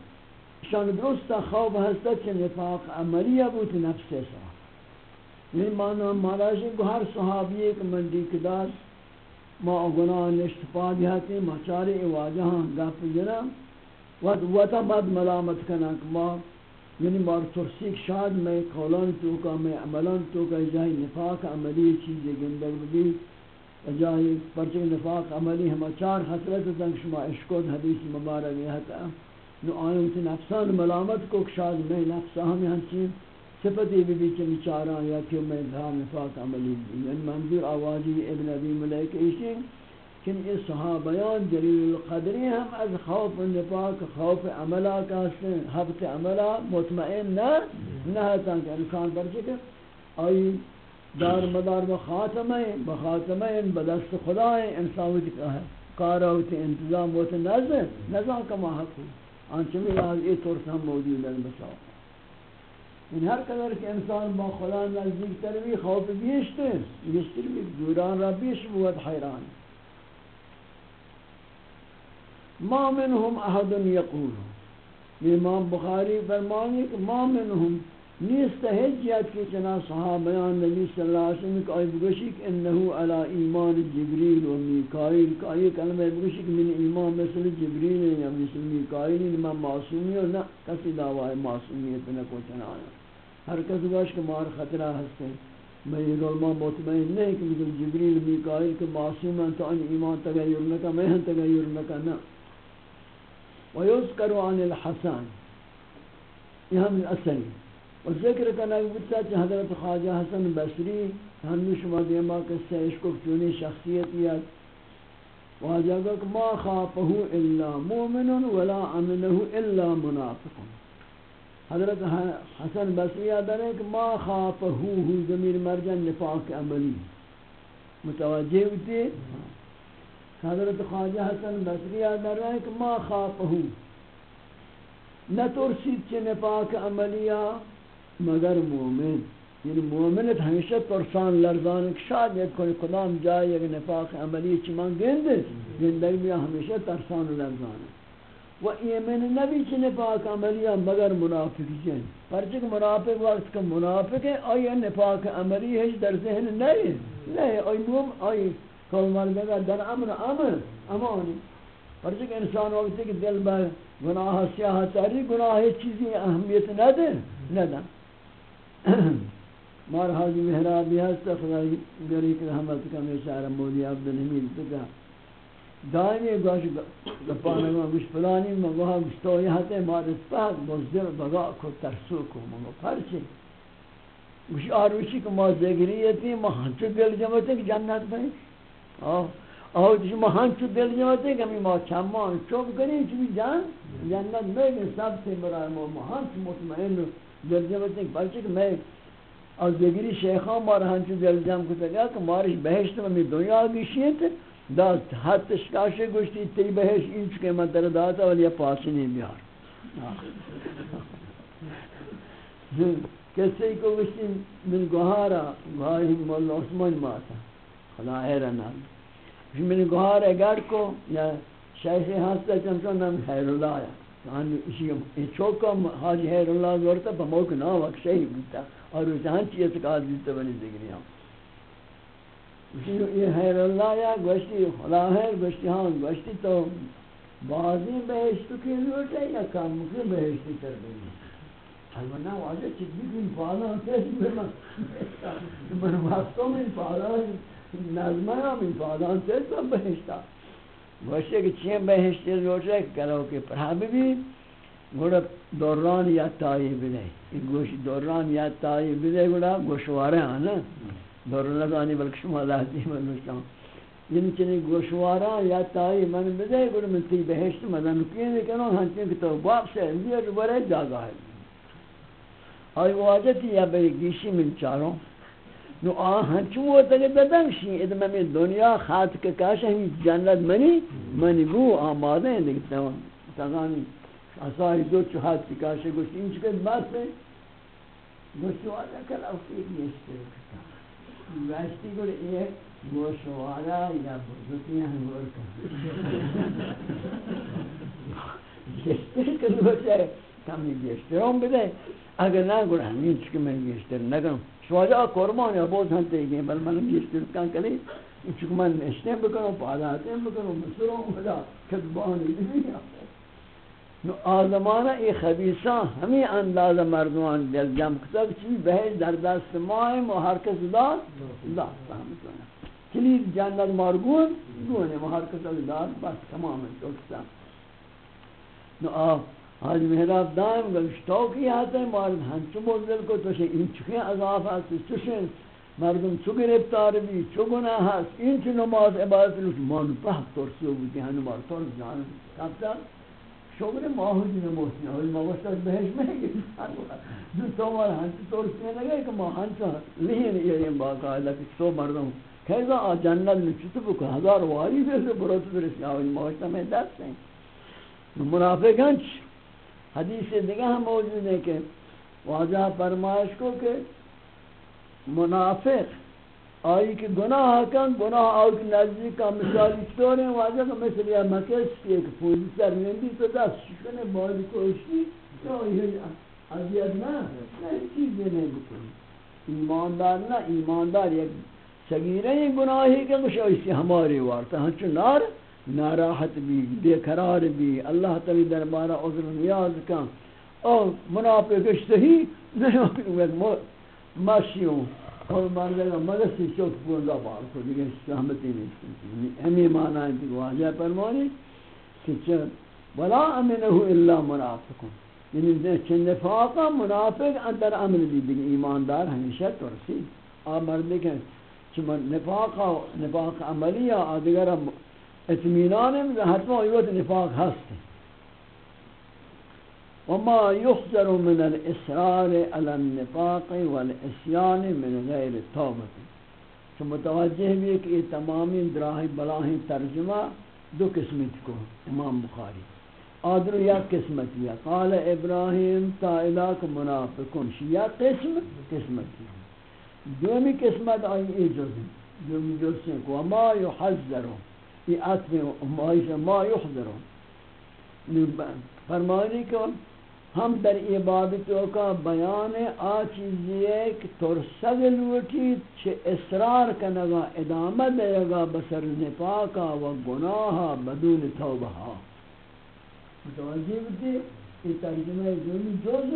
شان درست خواب هستا که نفاق عملی بود نفس سا نہیں مانا ماراجی کو ہر صحابی ایک مندی کداس ما گناہ نشتفا دیاتی ما چاری واجہاں گپ جنا۔ وقت وتا بعد ملامت کنا ما یعنی مار ترسیک شاد، میں قولان تو کا، میں عملان تو کا جائے نفاق عملی چیز گندگ بھی جائے پرچے نفاق عملی ہم چار حسرت تنگ شما اشکود حدیث مبارک ہے۔ تا نو آئیں تے نفسان ملامت کو شاد میں نفس ہم ہن چیز صفتی بھی بھی چمی چارا یا کہ میں دھا نفاق عملی بھی یعنی منظور آوازی ابن ابی ملیک ایشی کہ یہ صحابیان جلیل القدری ہم از خوف نفاق خوف عملہ کا سن حبت عملہ مطمئن نہ نہ تاں کہ انسان پر چکے آئی دار مدار بخاتمہ بخاتمہ بدست خدا انسان وجہ کا ہے کارا ہوتے انتظام ہوتے نظر نظام کما حق ہو آنچہ میں یہ طور سے ہم موجود ہیں بساؤ این هر قدر که انسان با خدا نزدیک تر بی خوف بیشتر. بیشتر بی دوران را بیش بود، حیران. ما منهم احد یقول. امام بخاری فرمانی کہ ما منهم نیست حجیت کی چنا صحابیان نبی صلی اللہ علیہ وسلم کہ آئی بگوشی کہ انہو علی ایمان جبریل و میکائیل کہ آئی کلمہ بگوشی کہ من ایمان مثل جبریل یا مثل میکائیل من معصومی و نہ کسی دعوی معصومیت نہ کو چنا آیا ہر کس باش کہ مار خطرہ ہستے میں یہ علماء مطمئن نہیں کہ مثل جبریل، میکائیل کہ معصوم ہیں تو ان ایمان تغیر نکا میں ہن تغیر نکا نا ویذکر عن الحسن یہ ہم اصلی. و ذکر کرنا بودتا کہ حضرت خواجہ حسن بصری ہم شما دیما کہ سیش کو چونی شخصیت واجہ کہ ما خافه الا مؤمن ولا امنه الا منافق حضرت حسن بصری یاد ہے کہ ما خافه ہو ضمیر مرجع نفاق عملی متوجہ ہوتے حضرت خواجہ حسن بصری یاد ہے کہ ما خافه نہ ترسید چه نفاق عملیہ مگر مومن یعنی مومنت ہمیشہ ترسان لرزان شاید یک کوئی قدام جائے یک نفاق عملی چمان گند زندگی میں ہمیشہ ترسان لرزان. و ایمن نبی چی نفاق عملی مگر منافق جن. پرچک منافق وقت کا منافق ہے آئی نفاق عملی ہے در ذہن نہیں نہیں آئی موم آئی کل مرگا در امن امن امانی پرچک انسان وقت کہ دل با گناہ سیاہ تاری گناہ چیزی اہمیت نہ دے نہ [coughs] مار حاجی محرابی هست، خدای گری که رحمت کنه شهر مولی عبدالحمید بگا دائمی گوش گپانه ما گوش فلانی، ما گوها گوش توی حتی مار اسپاق بزدر بگا کو ترسو کو، ما پرچه گوش آروشی که ما زگریتی ما هنچو دل جمعته که جنت بین آه. آه دیش ما هنچو دل جمعته که ما چمان چوب کنیم چوبی جن؟ جنت بین سب سے برای ما ما هنچو مطمئن دل جمعتے ہیں پرچے کہ میں از دیگری شیخان مارا ہنچو دل جمع کتا گیا کہ مارش بہشت میں دنیا آگی شیئت دا حد تشکاشے گوشتی تی بہش این چکے من تر داتا ولی پاسی نہیں بیار. کسی کو گوشتی من گوھارا گوھاری مولا عثمان ماتا. خدا حیران آگی. من گوھارا گڑ کو یا شیخ ہستا چنچون نام حیر اللہ آیا ان اسی چوکا حاجی حیر اللہ زورتا، پا موک نا وقت شہی بودتا اور اس ہن چیز اعتقاد دیتا بنی ذکری ہم. اسی یہ حیر اللہ یا گوشتی خلا ہے گوشتی ہاں گوشتی تو بعضی بہشت کی لوٹ ہے یا کام کی بہشتی کر دیں البتہ واجہ چیزی کی پالا تیس [laughs] من من میں پالا نظمہ میں پالا تیس بہشتا. گوشتے کہ چین بہشتی روچے کرو کہ پرہا بھی گوڑا دوران یا تائی بلے گوش دوران یا تائی بلے گوڑا گوشوارے ہیں نا دوران لگانی بلکہ شما لحظی من مجھتا یعنی چنی گوشوارا یا تائی من بدے گوڑا من تی بہشت مدن کینے کنو ہنچین کہ تو باپ سے اندیر برے جاگا ہے آئی واجہ تھی یا بے گیشی من چاروں نو آن آہاں، چو تگے بدن شی؟ ادم میں دنیا خات کے کاش ہم جنت منی منی گو آمادے ہیں، دیکھتا ہوں۔ تگانی اسائی دو چو ہاتھ کی کاش گوش ان چکے بات ہے گوشوالا کل اوکی نیشتر کتا گوشتی گوڑ ایک گوشوالا یا بزرگی ہم گوڑ کتا گشتر کل گوشتا کمی گشتر ہم بدے اگر نگو همین چی که من گشتر نگم. شواجه کرمان یا باز هم تیگه بل من گشتر کن کلی چی که من نشته بکنم پاداتیم بکنم مصرم مدا کتبانی دیگه نو آزمانه ای خبیسان همی انداز مردمان دل جمع کتاب چی بهش در دست ما و هر کس داد داد. فهم کنم کلید جنت مارگون گونه. و هر کس داد بس. تمام. دکتا نو آ حاج محراب دائم گوشتاو کی آتا ہے مارد ہنچو بزدل کو تو شے این چکیں عذاب ہستی چوشن مردم چو گرفتار بھی، چو گناہ ہست این چو نماز عبادت لوٹ، مانو پہت ترسیو بودی ہنو مار ترس جانم کب تک شغل ماهودی نموسنی آوی ما وقت بهش میگی دو تو مار هنچ ترسیه نگه که ما هنچ لین ایرین باقاعده که تو مردم کیزا آ جنت نچتو بکن هزار واری بیسه برو تو برسی آوی ما وقت میں دست ہیں۔ منافق ہنچ حدیث دیگه هم موجود ہے کہ واضح فرمائش کو کہ منافق آئی کہ گناہ کن، گناہ آئی کہ نزدیک کا مثالی چطور ہیں واجہ کہ مثل یہ مکش کی ایک پولی سر لیندی تو دست شکنے باید کوشتی تو یہ عذیت نہ نہیں چیزیں نہیں بکنی۔ ایماندار نہ، ایماندار یک سگیرہ یہ گناہی کہ کچھ ایسی ہماری وارتا ہاں نار ناراحت بھی، بے قرار بھی۔ اللہ تعالی دربارہ عذر نیاز کن اور منافق اشتہی نہیں ماشیوں اور مردگا مدسی چوک پوندا بار کو دیگه سہمتی یعنی نہیں ہمیں معنی ہے کہ واجہ فرمانی کہ چھ ولا امنه الا منافق یعنی چھ نفاق منافق اندر امن بھی دیگه ایماندار ہمیشہ ترسی آ مرد کہ چھ نفاق نفاق عملی یا دیگر اطمینان میں حتما ایوت نفاق ہست وما يحذر من الإسرار على النفاق والإسيان من غير توبة تو متوجہ بھی کہ یہ تمامی دراہی بلاہی ترجمہ دو قسمت کو، امام بخاری. آدر یا قسمت یا. قال ابراہیم تا علاق منافقون. یا قسم قسمت؟ یا دومی قسمت آئی ای جز دومی جز سے کو ما يحذر یہ عطف ما يحذر فرمانی کہ ہم در عبادتوں کا بیان آ چیزی ہے کہ ترسد لوٹی، چھ اصرار کنگا، ادامہ دے گا بسر نپاکا و گناہا بدون توبہا. متوجہ بودی یہ ترجمہ جومی جوز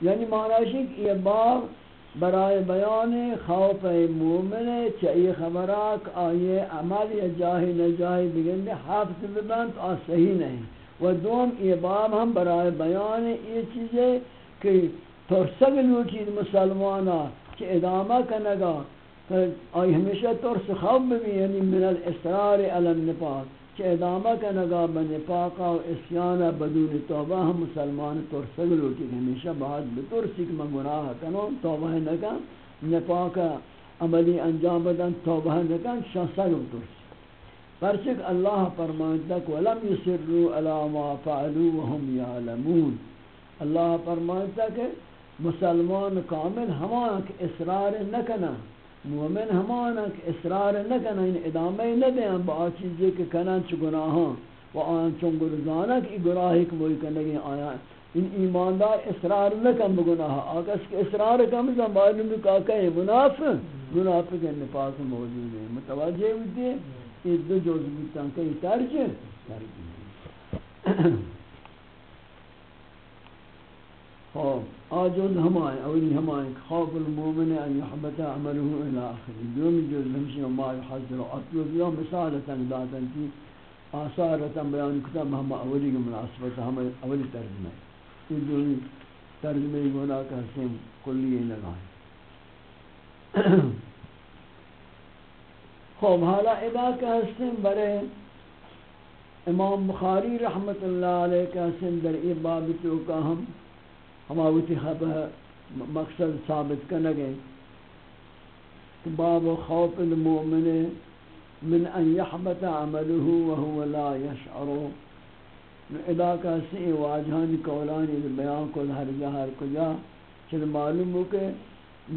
یعنی معنی کہ یہ باب برائے بیان خوف مومن چاہیے خبرات آئیے عمل یا جاہی نجاہی بگن حافظ ببند آ صحیح نہیں و دوم یہ باب ہم برائے بیان یہ چیزیں کہ ترسگ لوٹید مسلمانا کہ ادامہ کنگا. آئی ہمیشہ ترس خواب بھی یعنی من الاسرار علی النفاق. کہ ادامہ کا کنگا بنفاقا و اسیانا بدون توبہ ہم مسلمان ترسگ لوٹید ہمیشہ بعد بترسی کہ میں گناہ کنوں توبہ نکا نفاقا عملی انجام بدن، توبہ نکا شاہ ترسی پرچک اللہ فرمائتا کہ ولم یسروا علی ما فعلوا وهم یعلمون۔ اللہ فرمائتا کہ مسلمان کامل ہمان کہ اصرار نکنا مومن ہمان کہ اصرار نکنا ان ادامہ نہ دیں با چیزیں کہ کنن چ گناہاں و آن چون گرزانا کہ گناہی کہ وہی کنگی آیا ان ایماندار اصرار نکن بگناہ آکس کہ اصرار کم زن معلوم بھی کہا کہ منافق. منافق نفاق موجود ہے. متوجہ ہوتی ہے یہ دو جوز بیتان کئی ترج ترج خوف آجوز ہمائیں اولی ہمائیں خوف المومن ان يحبت عمله الى آخر. دوم جوز ہمشی وما يحضر اطلب یا مثالتا داتا کی آثارتا بیان کتاب ہم اولی مناسبتا ہم اولی ترجمہ. یہ دو ترجمہ گونا کا حسین کلی لگائیں. [coughs] خوب حالا ادا کہ ہستیں برے امام بخاری رحمت اللہ علیہ کا حسن در ای بابتو کا ہم ہماوتی خبہ ہاں مقصد ثابت کنگے باب خوف المؤمن من ان يحبط عمله وهو لا يشعر ادا کا سی واجہان قولانی بیان کو ہر جہر کجا۔ چل معلوم ہو کہ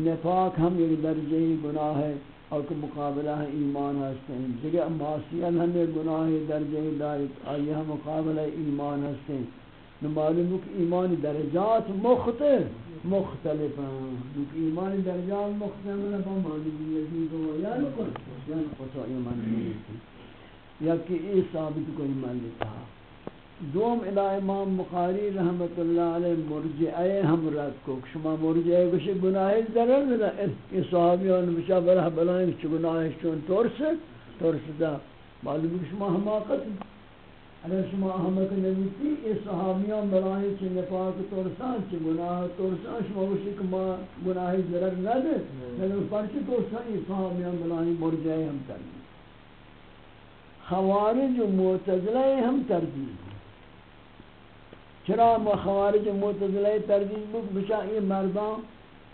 نفاق ہم ایک درجہ ہی گناہ ہے اور کہ مقابلہ ہے ایمان ہستے ہیں۔ جگہ معصیت ہمیں گناہ درجہ دارت آئی ہم مقابلہ ایمان ہستے ہیں۔ معلوم کہ ایمان درجات مختلف مختلف ہیں کہ ایمان درجات مختلف ہیں معلوم یزید و یا نقل یا نقل ایمان یا کہ یہ ثابت کوئی ایمان لیتا دوم الہ امام بخاری رحمت اللہ علیہ مرجعہ ہم رد کو شما مرجعہ کشی گناہ ضرر ندا یہ صحابیان بشا برہ بلائیں چھ گناہ چون ترس ترس دا۔ معلوم کہ شما حماقت اگر شما احمد نبی تھی یہ صحابیان بلائیں چھ نفاق ترسان چھ گناہ ترسان شما کشی کہ ما گناہ ضرر ندا لیکن پرچ ترسان یہ صحابیان بلائیں مرجعہ ہم تردید خوارج و معتزلہ ہم تردید چرا ما خوارج معتزلہ تردید بک بچا یہ مردان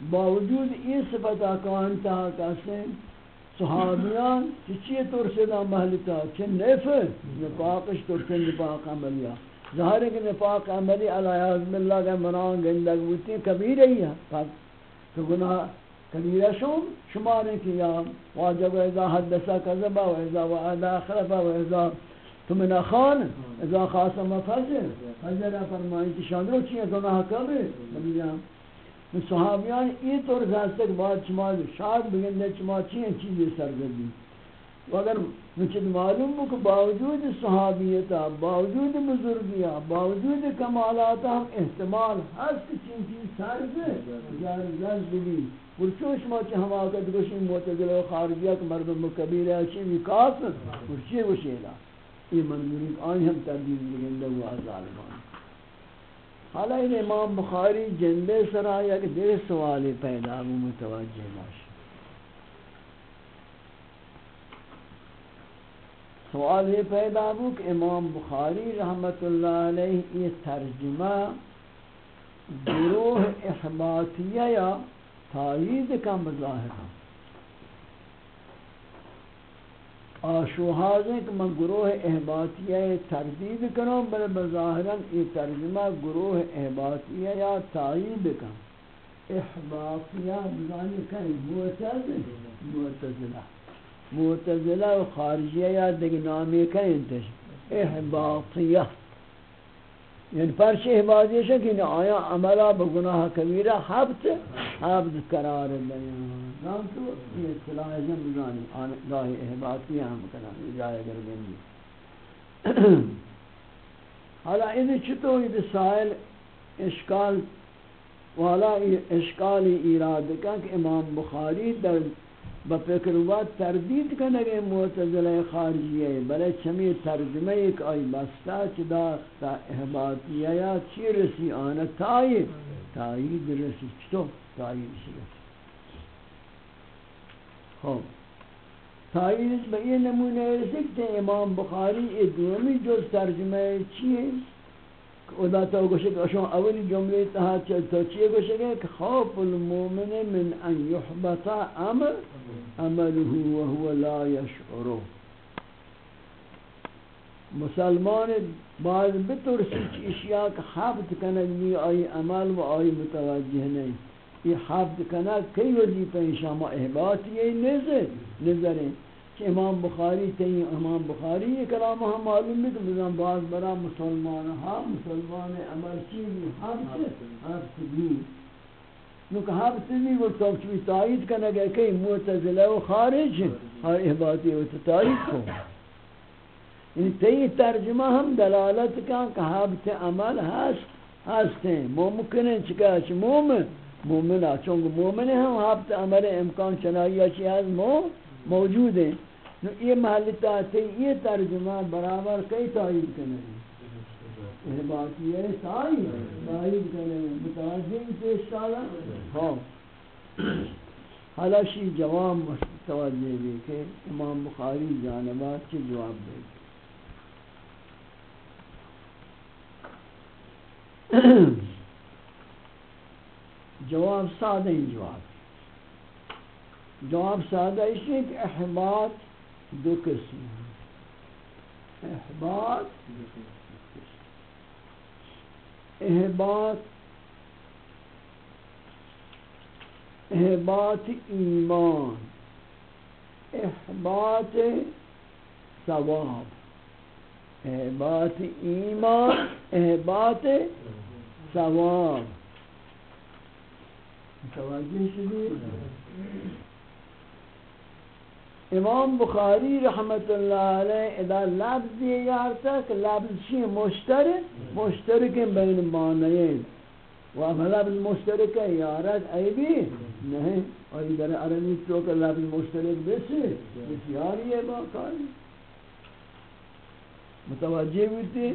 باوجود یہ صفت آکان تا کسے صحابیان چی طور سے دا محلتا چی نیف نفاقش طور سے نفاق عملیا ظاہر ہے کہ نفاق عملی علی عظم اللہ کا منان گندگ بوتی کبیر ہی ہے۔ تو گناہ کبیرہ شوم شمارے کی یا واجب اذا حدثا کذبا و اذا وعدا خلفا و اذا تو من خان، اذا خاصم فجر فجر فرمائی کہ شان رو چیئے گناہ کبے نبیان صحابیان یہ طور زیادہ بعد چما شاد بگندے چما چیئے چیزیں سرگردی اگر مجھے معلوم ہو کہ باوجود صحابیتا باوجود بزرگیا باوجود کمالاتا ہم احتمال ہر کچھ چیز سرگ جار زرد پرچو شما چی ہم آقا دکشی معتدل و خارجیہ کہ مردم کبیر ہے چی بھی کافر پرچی وشیدہ یہ منظوری آئی ہم تردید لگندہ ہوا ظالمان حالا این امام بخاری جندے سرا یک دے سوال پیدا ہو متوجہ باش سوال یہ پیدا ہو کہ امام بخاری رحمت اللہ علیہ یہ ترجمہ گروہ احباطیہ یا تائید کا مظاہر ہے آشوہاز ہیں کہ میں گروہ احباطیہ تردید کروں بل بظاہراً یہ ترجمہ گروہ احباطیہ یا تائید کا احباطیہ بزانی کہیں معتزل معتزلہ معتزلہ و خارجیہ یا دیکھ نامی کہیں تش احباطیہ۔ یعنی پرچ احباطیہ شکل آیا عملہ بگناہ کبیرہ حبت؟ حبت قرار دیاں نام تو یہ اصطلاح ہے مزانی آن گاہ احباطی ہم کنا جائے گر گندی حالا این چطور یہ سائل اشکال، والا اشکالی ایراد کا کہ امام بخاری در بفکر وقت تردید کنه که معتزله خارجیه. بله چمی ترجمه ایک آی بستا چدا تا احباطیه یا چی رسی؟ آنه تایید تایید رسی چطور تایید رسی؟ خوب تائید به این نمونه رسید که امام بخاری ادومی جز ترجمه چیه؟ ادا تو گوشه که شما اولی جمله تها تو چیه گوشه که؟ خوف المؤمن من ان يحبط عمل عمله وهو لا يشعره مسلمان باید بترسی چی اشیاء که حفظ کنه می آئی عمل و آئی متوجه نہیں یہ حفظ کنا کئی وظیفہ شما احباط یہ نظر نظر امام بخاری تین امام بخاری، یہ کلام ہم معلوم ہے کہ بزن بعض برا مسلمان ہاں مسلمان عمل کی چیزی حفظ حفظ بھی نو نوکہ حفظ بھی وہ توقفی تائید کنا گئے کہ معتزلہ و خارج اور احباطی و تائید کو۔ یعنی تی ترجمہ ہم دلالت کا کہ حفظ عمل ہست ہستے ہیں۔ ممکن ہے چکا چھ مومن مومنہ چونکہ مومن ہم آپ عمل امکان چنائی اچھی از مو موجود ہیں۔ نو یہ محلتا تے یہ ترجمہ برابر کئی تائید کرنے ہیں۔ یہ بات یہ ہے تائید تائید کرنے ہیں۔ متوجہ پیش ہاں۔ حالشی جواب توجہ بھی کہ امام بخاری جانبات کی جواب دے۔ جواب سادہ ہی جواب۔ جواب سادہ اس لیے کہ احباط دو قسم ہیں۔ احباط احباط احباط ایمان احباط ثواب احباط ایمان احباط ثواب۔ متوجہ شدید امام بخاری رحمت اللہ علیہ ادا لفظ یہ یارتا کہ لفظ چی مشترک؟ مشترک بین معنیین. و اما لفظ مشترک یارت ای بھی نہیں. اور در عربی تو کہ لفظ مشترک بسی بسیاری ہے باقاری متوجہ ہوتی؟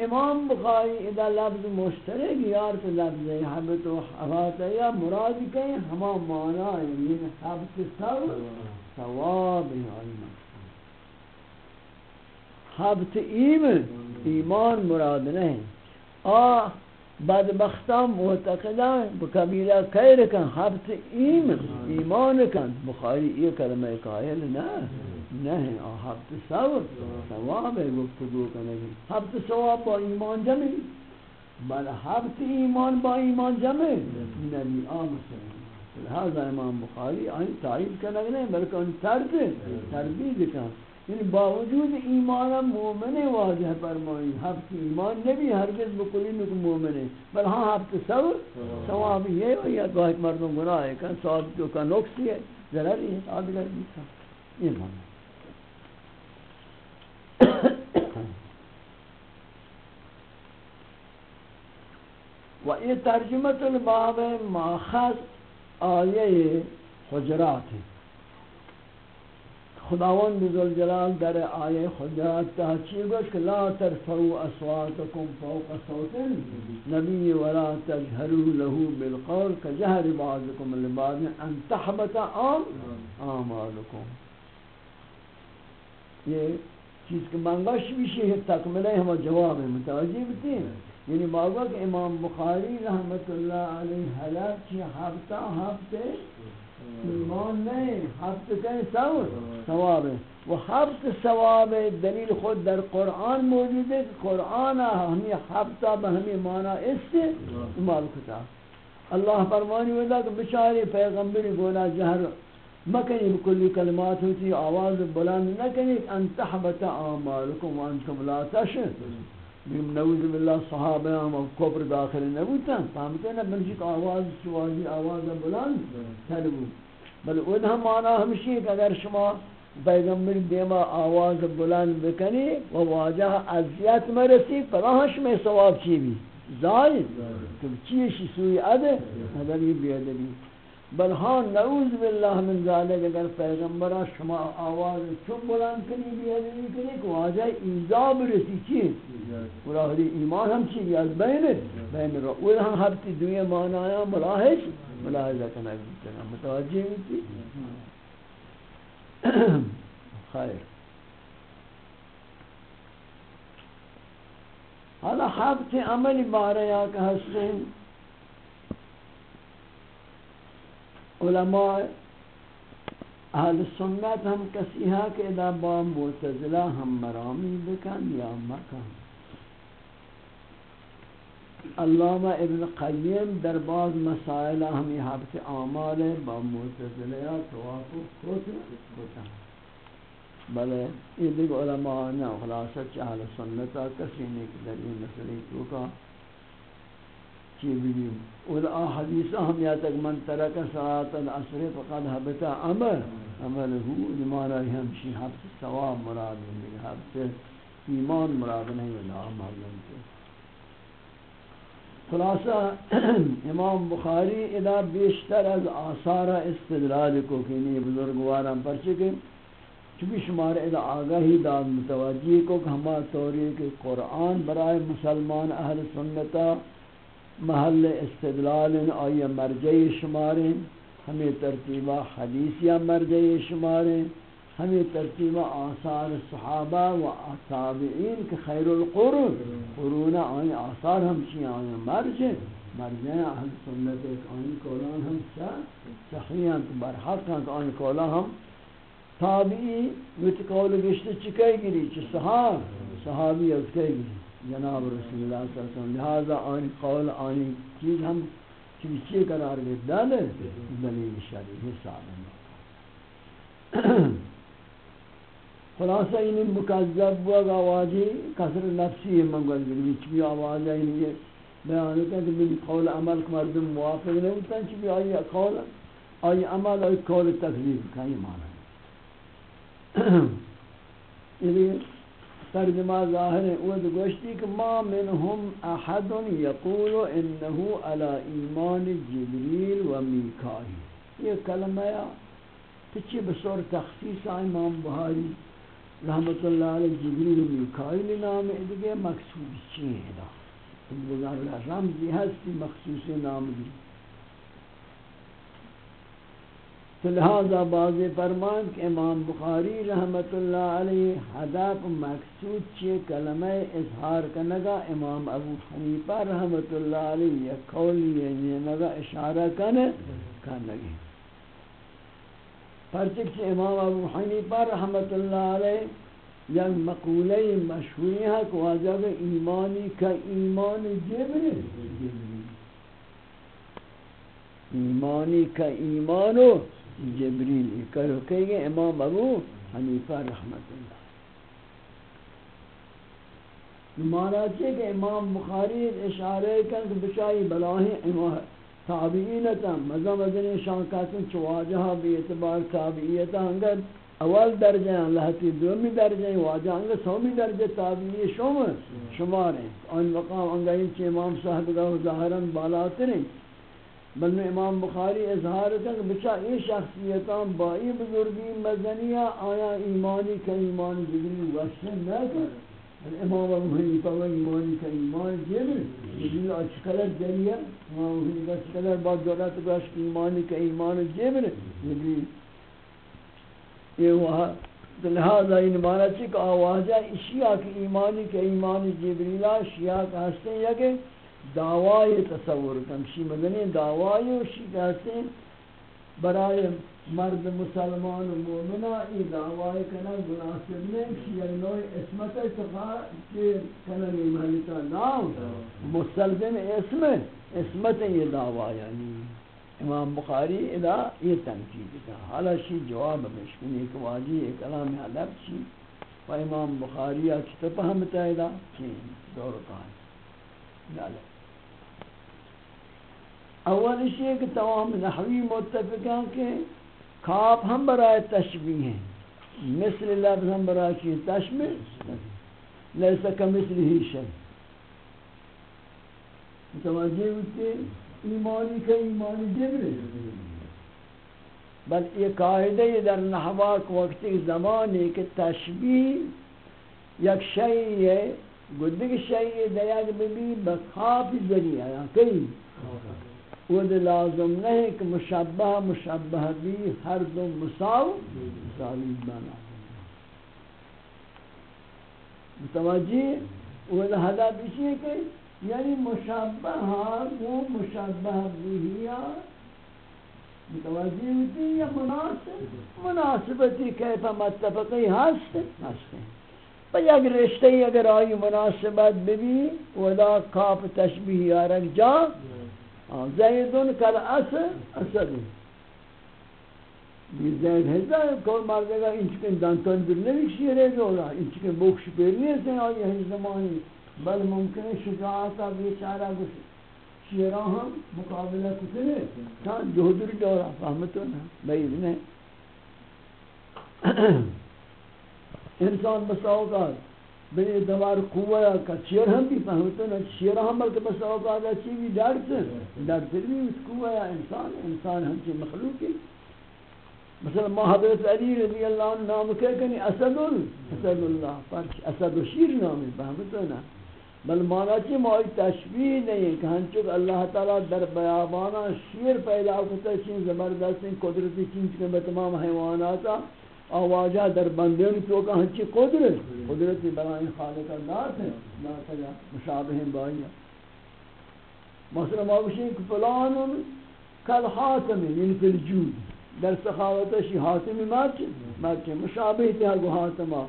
امام بخاری ادا لفظ مشترک یارت لفظ حبت و حوات یا مراد کہیں ہما معنی یعنی حبت سو ثواب ایمان حبت ایمان ایمان مراد نہیں آ بدبختان، معتقدان بکبیرہ خیر کن، حبت ایمان ایمان کن. بخاری یہ کلمہ قائل نہ نہیں آ حبت ثواب. ثواب ہے گفتگو کنگی حبت ثواب با ایمان جمعی بل حبت ایمان با ایمان جمعی نبی آمسے لہذا امام بخاری آئین تعیل کنگ نہیں بلکہ ان ترد تربید کن یعنی باوجود ایمان مومن واضح فرمائی حبت ایمان نبی ہرگز بکلی نکو مومن ہے، بل ہاں حبت صبر ثواب یہ ہے یا گاہت مردم گناہ ہے، کن ثابتوں کا نقص ہے ضرری ہے آدھگر بھی کن یہ و یہ ترجمت الباب ماخذ آیه حجرات. خداوند ذوالجلال در آیه حجرات تا چی گوش که لا ترفعوا اصواتكم فوق صوت النبي ولا تجهروا له بالقول كجهر بعضكم لبعض ان تحبط اعمالكم. یہ چیز کہ منگاش بھی ہے تکملہ ہم جواب ہے متوجہ بتیں یعنی باغا کہ امام بخاری رحمت اللہ علیہ حالات کی ہفتہ ہفتے ایمان نہیں ہفت کہیں ثواب ثواب ہے۔ وہ ہفت ثواب ہے، دلیل خود در قرآن موجود ہے کہ قرآن ہمیں ہفتہ بہمی معنی اس سے مال کتا اللہ فرمانی ودا کہ بچاری پیغمبر گونا جہر مکنی بکلی کلمات ہوتی، آواز بلند نکنی ان تحبت آمالکم، وانتم لا تشن بیم نعوذ باللہ صحابہ ہم کفر داخل نبوتا فهمتے نا بلشی کہ آواز شواہی آواز بلند تلبو بل اون ہم مانا ہمشی کہ اگر شما پیغمبر دیما آواز بلند بکنی و واجہ عذیت مرسی پراہش میں ثواب چی بھی زائد تو چیشی سوی عدد ادبی بیادبی۔ بل ہاں نعوذ باللہ من ذالک، اگر پیغمبرہ شما آواز چون بلند کنی بیادبی کنی کہ واجہ ایزاب رسی چی مراحلی ایمان ہم چی از بین بین رو وہ ہم ہفتی دنیا معنی ملاحظ ملاحظہ کنا بیتنا متوجہ ہوتی. خیر. حالا ہفت عمل بارے یا کہ ہستیں علماء اہل سنت ہم کسی ہے کہ ادا بام معتزلہ ہم مرامی بکن یا مکن۔ علامہ ابن قیم در بعض مسائل ہمی حبت اعمال با معتزلہ توافق ہوتا بلے یہ دیکھ علماء نے خلاصہ چاہل سنتا کسی نے در یہ مسئلے تو کا چی بگیم اور آ حدیثہ ہم یا تک من ترک صلاة العصر فقد حبت عمل عمل ہو لمانا ہمشی حبت ثواب مراد نہیں حبت ایمان مراد نہیں ولا عمل نہیں خلاصہ امام بخاری ادا بیشتر از آثار استدلال کو کینی بزرگوارم پر چکے چونکہ شمار ادا آگاہی داد متوجہ کو کہ ہما طوری کہ قرآن برائے مسلمان اہل سنتا محل استدلال آئی مرجع شماریں ہمیں ترتیبہ حدیثیہ مرجع شماریں ہمیں ترتیب آثار صحابہ و تابعین کے خیر القرون، قرون آئیں آثار ہم چی آئیں مرج مرج اہل سنت ایک آئیں کولان ہم صحیح برحق ہیں کہ آئیں کولان ہم تابعی ویت قول گشت چکے گری چی صحاب، صحابی از کئی گری جناب رسول اللہ صلی اللہ علیہ وسلم، لہذا آنی قول، آنی چیز ہم چیز قرار گئے دل دلیل شریف حساب خلاصہ انہیں مکذب ہوا آوازی کسر نفسی منگل گلی چی آواز ہے۔ انہیں بیان ہوتا ہے کہ من قول عمل کو مردم موافق نہیں ہوتا ہے چی آئی قول، آئی عمل، آئی قول تکلیف کا [coughs] یہ معنی ہے یہ ترجمہ ظاہر ہے، وہ گوشتی کہ ما منہم احد یقول انہو علی ایمان جبریل و میکائی یہ کلمہ ہے۔ پچھے بسور تخصیص امام بہاری رحمت اللہ علیہ جبریل و میکائی نام ادگے مقصود چیئے دا بزرگ رمزی ہستی مخصوص نام دی۔ تو لہذا بعض فرمان کہ امام بخاری رحمت اللہ علیہ حداف مقصود چی کلمہ اظہار کنگا امام ابو حنیفہ رحمت اللہ علیہ یا قولی نگا اشارہ کن کنگی پرچک چی امام ابو حنیفہ رحمت اللہ علیہ یا مقولہ مشہوری ہے کہ واجب ایمانی کا ایمان جبر ایمانی کا ایمانو جبریل کرو کہیں گے، امام ابو حنیفہ رحمت اللہ۔ مانا چاہے کہ امام بخاری اشارہ کن کہ بچائی بلاہیں تابعینتا مزہ مزنی شان کاتن چواجہا بی اعتبار تابعیتا ہنگر اول درجہ ہیں اللہ تی دومی درجہ ہیں، واجہ ہنگر سومی درجہ تابعی شوم شمار ہیں۔ ان مقام انگا چی امام صاحب کا ظاہراً بالاتر ہیں۔ بل امام بخاری اظہار کہ بچا یہ شخصیتاں بائی بزرگی مزنیہ آیا ایمانی کا ایمان جبریل وشن نہ کر۔ امام ابو حنیفہ و ایمانی کا ایمان جبریل جبریل اچکلت جریہ امام ابو حنیفہ اچکلت بعد دولت گوش کی ایمانی کا ایمان جبریل جبریل یہ وہاں لہذا ان مانا چک آوازہ شیعہ کی ایمانی کا ایمان جبریلہ شیعہ کا ہستے ہیں کہ دعوی تصور کم شی مدنی دعوی و شی کہتے برای مرد مسلمان و مومنہ ای دعوی کنا مناسب نہیں شی نوع اسمت اتفاع کہ کنا نیمانیتا ناو. مسلم اسم، اسمت یہ دعوی یعنی. امام بخاری ادا یہ تنقید تھا حالا شی جواب مشکنی کہ واجی ایک کلام حلب شی و امام بخاری اچھتا پہمتا ادا چین، دور کہانی ڈالے اول اس یہ کہ تمام نحوی متفقان کے کاف ہم برائے تشبیح ہیں۔ مثل لفظ ہم برائے کی تشبیح لیسا کمثل ہی شن متوجہ ہوتے ایمانی کا ایمانی جبر بل یہ قاعدہ یہ در نحواک وقت زمانے کہ تشبیح یک شئی ہے۔ گدگ شئی ہے۔ دیگ ببی بخاف ذریعہ یا کئی ود لازم نہیں کہ مشبہ مشبہ بھی ہر دو مساو مثالی بنا۔ متوجہ ود حدا بشی ہے کہ یعنی مشبہ ہاں، وہ مشبہ بھی متوجہ ہوتی یا مناسب؟ مناسبتی کیفا متفقی ہست؟ ہست۔ بھئی اگر رشتہ اگر آئی مناسبت بھی ودا کاف تشبیح آرک جا۔ زیدون کل اسد اسد بی زید هزار کل مرده گا این چکن دانتان در نویشی ره دولا این چکن بوکش پیر نیستن آئی هی زمانی. بل ممکنه شجاعتا بیچارا گوش. شیران هم مقابله کتنه کان جهدر دورا فهمتو نه؟ بید نه. [coughs] انسان بساوکار بے اعتبار قوہ کا شیر ہم بھی فہمتے ہیں شیر ہم بلکہ بس اوقات اچھی بھی ڈر سے ڈر سے بھی اس قوہ انسان انسان ہم سے مخلوق ہے مثلا ما حضرت علی رضی اللہ عنہ نام کہہ کنی اسد اسد اللہ پر اسد و شیر نام فہمتے ہیں بل مانا چی موئی تشبیح نہیں کہ ہنچک اللہ تعالی در بیابانا شیر پیدا کرتا چین زبردست قدرتی چین چکے بتمام حیواناتا۔ آواجہ در بندیوں تو کہ ہنچی قدرت قدرتی برائیں خالق ذات ہے لا تجا مشابہ بائی مثلا ما بشین کہ فلان کل حاتم یعنی فی الجود۔ در سخاوت شی حاتم مات مات مشابہ تھا گو حاتمہ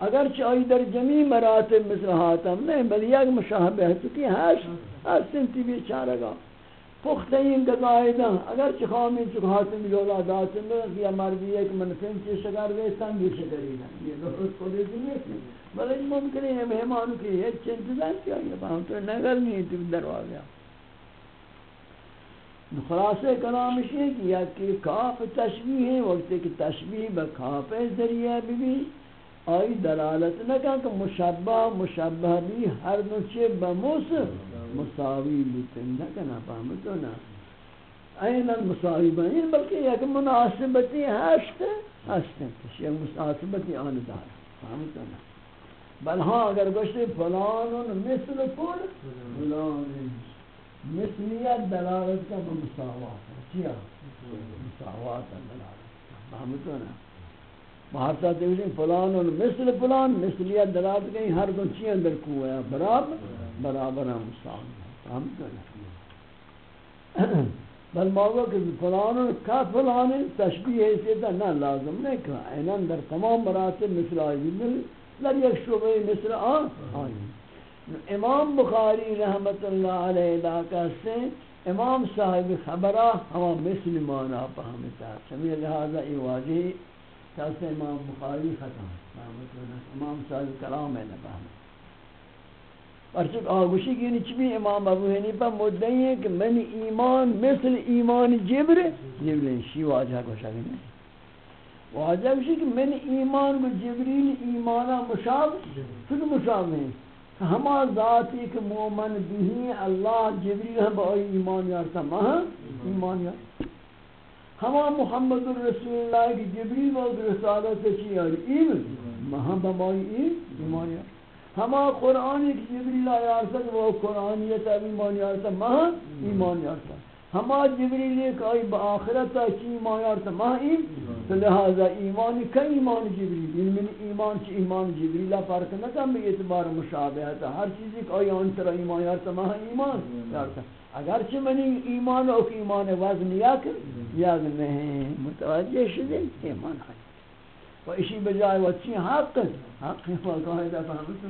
اگرچہ آئی در جمی مراتب مثل حاتم نہیں بل یک مشاہبہ ہے تو کی ہشت ہستن تی بیچارگا پختہ این گزائدہ اگرچہ خامی چک حاتم جولا داتن دو یا مردی ایک منفن چی شکر ویستان بھی شکری دن یہ درست کو دیتی نہیں بل این ممکن ہے مہمانو کی یہ چنت دن کیا یہ ہم تو نگر نہیں تھی دروا گیا خلاصے کلامش ہے کہ یا کہ کاف تشبیح ہے وقت کہ تشبیح بکاف ذریعہ بھی بھی آئی دلالت نہ کہ مشبہ مشبہ بھی ہر نوچے بموس مساوی بوتن نہ کنا فهمتو نا۔ این المساوی بین بلکہ یک مناسبتی ہشت ہشت یک مناسبتی آن دار فهمتو نا۔ بل ہاں اگر گوشتے فلان مثل پول، فلان مثلیت دلالت کا بمساوات کیا مساوات دلالت فهمتو نا۔ بہرتا دیوشی فلان و مثل فلان مثلیت دلات گئی ہر دو چی اندر کو ہے؟ برابر۔ برابر ہم مساوی ہم کریں بل موقع کہ فلان کا فلان تشبیح حیثیتا نہ لازم نہیں کہ اینان در تمام مراتب مثل آئی مل در یک شعبہ مثل آئی امام بخاری رحمت اللہ علیہ علاقہ سے امام صاحب خبرہ ہوا مثل مانا پہمتا سمیع لہذا ای واجہی کہتے امام بخاری ختم۔ امام صاحب کلام ہے نہ نبہم پرچک آگوشی کی نچبی امام ابو حنیفہ مدعی ہے کہ من ایمان مثل ایمان جبر جبر شی واجہ کو گوشا گئی واجہ گوشی کہ من ایمان کو جبریل ایمانا مشاب خود مشاب ہیں ہما ذاتی کہ مومن بھی اللہ جبریل ہم بائی ایمان یارتا مہا ایمان یارتا ہما محمد الرسول اللہ کی جبریل و رسالت چی یاری ایم مہا بمائی ایمان یاری ہما قرآن کی جبریل آیا آیارتا وہ قرآنیت ایمان یارتا مہا ایمان یارتا ہما جبریل ایک آئی با آخرتا چی ایمان یارتا مہا ایم۔ تو لہذا ایمان کا ایمان جبریل یعنی من ایمان چی ایمان جبریل فرق نکم بے اعتبار مشابہتا ہر چیزی کہ آئی انتر ایمان یارتا مہا ایمان یارتا اگرچہ منی ایمان او ایمان وزن یک یک نہیں، متوجہ شدی ایمان ہے و اسی بجائے وہ چی حق حق ہے وہ قاعدہ فهمت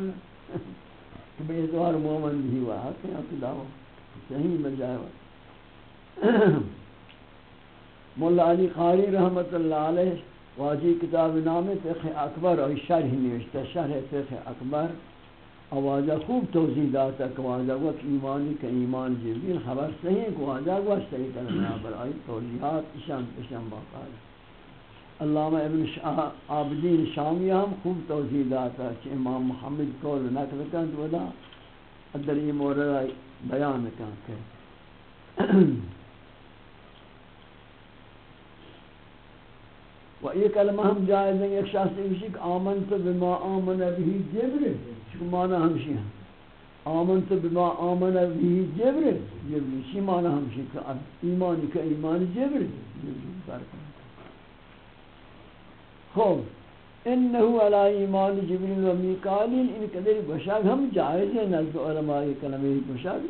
کہ بے اعتبار مومن بھی ہوا حق ہے حق دعوی۔ صحیح بجائے وہ مولا علی قاری رحمت اللہ علیہ واجی کتاب نام فقہ اکبر اور شرح نوشتہ، شرح فقہ اکبر۔ آوازہ خوب توضیح داتا کہ واجہ وقت ایمانی کا ایمان جبریل خبر صحیح کہ واجہ وقت صحیح کرنا پر توضیحات اشان اشان باقا ہے علامہ ابن شاہ عابدین شامی ہم خوب توضیح داتا کہ امام محمد قول نقل کن تو دا ادر یہ مورد بیان کن کہ و یہ کلمہ ہم جائز ہیں، ایک شخص ایک آمنت بما آمن به جبریل شو معنی ہمشی ہیں۔ آمنت بما آمن به جبریل جبریل شی معنی ہمشی کہ ایمانی کا ایمان جبریل خوب انہو علی ایمان جبریل و میکالین ان قدر گوشاگ ہم جائز ہیں نزد علماء کلمہ گوشاگ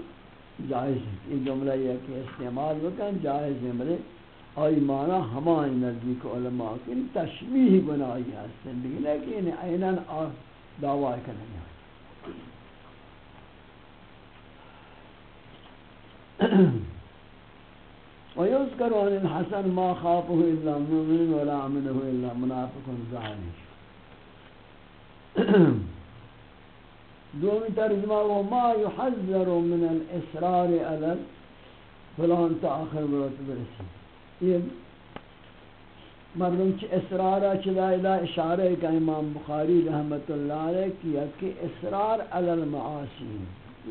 جائز ہے یہ جملہ یہ کہ استعمال بکن جائز ہے بلے آئی معنی ہمائی نزدیک علماء کی تشبیح گناہی ہستن لیکن اینن دعوی کرنے [clears throat] ويذكر عن الحسن ما خافه إلا مؤمن ولا عمله إلا منافق ظاهر دومی ترجمہ وما يحذر من الإسرار على فلان تأخر برتب رسي یہ مردم چی اصرارا چلا الہ اشارہ کا امام بخاری رحمت اللہ علیہ کیا کہ اصرار علی المعاصی،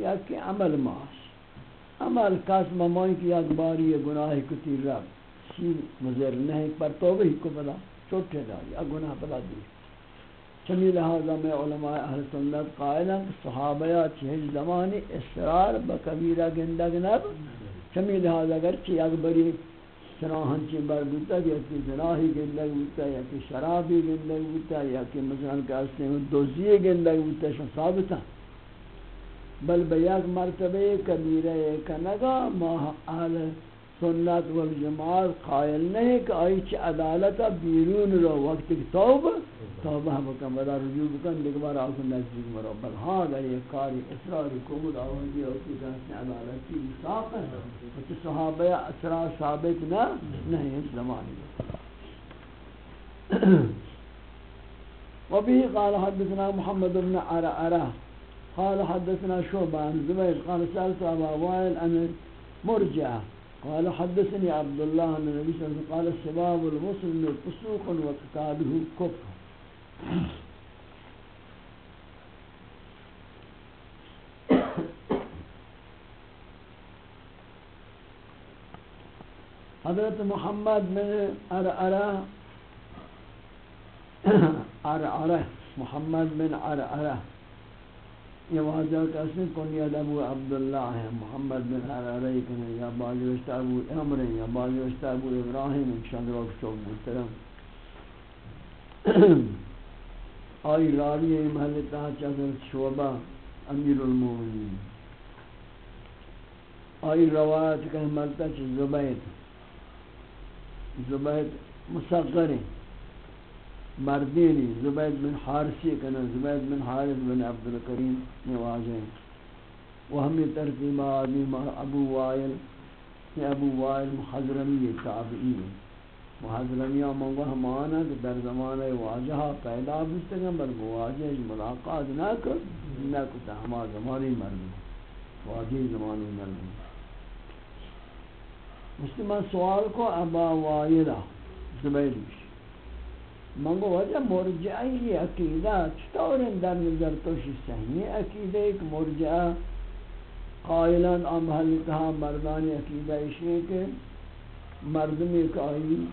یا کہ عمل معاصی. عمل کس ممائی کی اکباری گناہ کتی رب سی مزر نہیں، پر توبہ ہی کو بلا چھوٹے داری یا گناہ بلا دی۔ چمی لہذا میں علماء اہل سنت قائلن صحابیہ چہج زمانی اصرار بکبیرہ گندگ نب۔ چمی لہذا اگر چی اکبری چنان چی بر بوتا یا کہ جناحی گندگ بوتا یا کہ شرابی گندگ بوتا یا کہ مثلا کہتے ہیں دوزی گندگ بوتا شن ثابتا۔ بل بیاک مرتبہ کبیرہ کنگا، ما اہل سنت والجماعت قائل نہیں کہ آئی چی عدالتا بیرون رو وقت توب توبہ بکن ودا رجوع بکن دیکھ بار آکو نزدیک مرو بل ہاں اگر یہ کاری اصراری کمود آوازی ہوتی کہتے ہیں عدالتی مساق ہے وچہ صحابہ اسرار ثابت نہ نہیں اس زمانی. وبه قال حدثنا محمد بن عرعرة قال حدثنا شعبة عن زبير قال سألت أبا وائل عن مرجعة قال حدثني عبد الله عن النبي صلى الله عليه وسلم قال السباب المسلم فسوق وقتاله كفر. حضرت محمد بن ارعرہ ارعرہ محمد بن ارعرہ یہ واجہ کسی کنید ابو عبداللہ ہے، محمد بن ارعرہ کنے یا بالی وشتا ابو عمر یا بالی وشتا ابو ابراہیم شان روک چوک بلترم آئی راوی محل محلتا چاہتا شعبہ امیر المومنین۔ آئی روایت کہ ملتا چھ زبید۔ زبید مصغر مردینی یعنی زبید بن حارسی کنا زبید بن حارس بن عبدالکریم نواجہ وہ ہمیں ترتیبہ آدمی ابو وائل، یہ ابو وائل محضرمی تابعی ہے محضرمیہ منگو ہمانا کہ در زمانہ واجہہ پیدا بستگا بلکہ واجہ ملاقات نہ کر، نہ کتا، ہما زمانی مرد واجہ زمانی مرد مسلمان سوال کو ابا وائلہ زبیدش منگو وجہ مرجعی عقیدہ چطور در نظر توشی صحیح عقیدہ ایک مرجعہ قائلان امحلتہا مردانی عقیدہ اشیئے کہ مردمی کا آئی،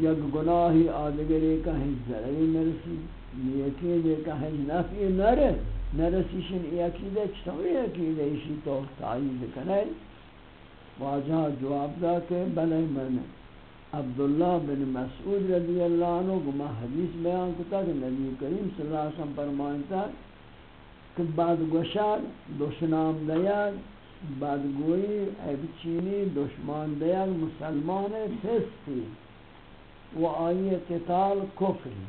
یک گناہی آدگری کا ہنچ ضرری نرسی، نیکی دے کا ہنچ نفعی نرے، نرسیشن ای عقیدہ چطوری عقیدہ اشی تو تعیید کنے واجہ جواب دا کہ بلے میں عبداللہ بن مسعود رضی اللہ عنہ گمہ حدیث بیان کتا کہ نبی کریم صلی اللہ علیہ وسلم فرمائنتا کہ بعد گوشاد دشنام دیاد بعد گوئی ایک چینی دشمان دیاد مسلمان فستی و آئی قتال کفری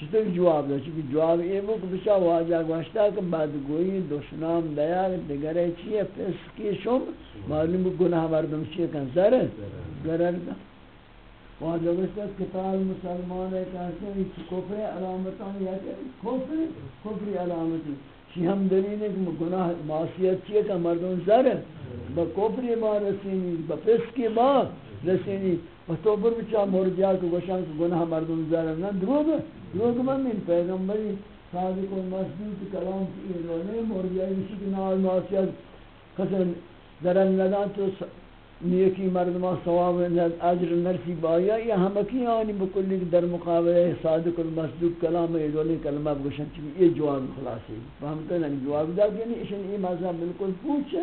چطور جواب دا چونکہ جواب یہ وہ کہ بچا واجہ گوشتا کہ بعد گوئی دشنام دیاد دگرے چیئے فسکی شم معلوم گناہ مردم چیئے کن سر ضرر۔ دا واجہ گوشتا قتال مسلمان کہتے ہیں، اس کفر علامتان یا کہ کفر کفر علامتی شی ہم دلیل ہے کہ گناہ، معصیت چیئے کہ مردم سر با کفر ما رسینی با فسکی ما رسینی و تو بر بچا مرجع کو گوشان کہ گناہ مردم سر نہ دروگ دروگ من من پیغمبری صادق و مسجود کلام کی ایرانی مرجعی بشی کہ نال معصیت کسن درن ندان تو نیکی مردمہ ثواب اجر نرسی بایا، یا ہمکی آنی بکلی در مقابلہ صادق المصدوق کلام ایدولی کلمہ بگشن چکی یہ جواب خلاصی فهمتا ہے جواب دا کہ یعنی اشن یہ مذہب بالکل پوچھے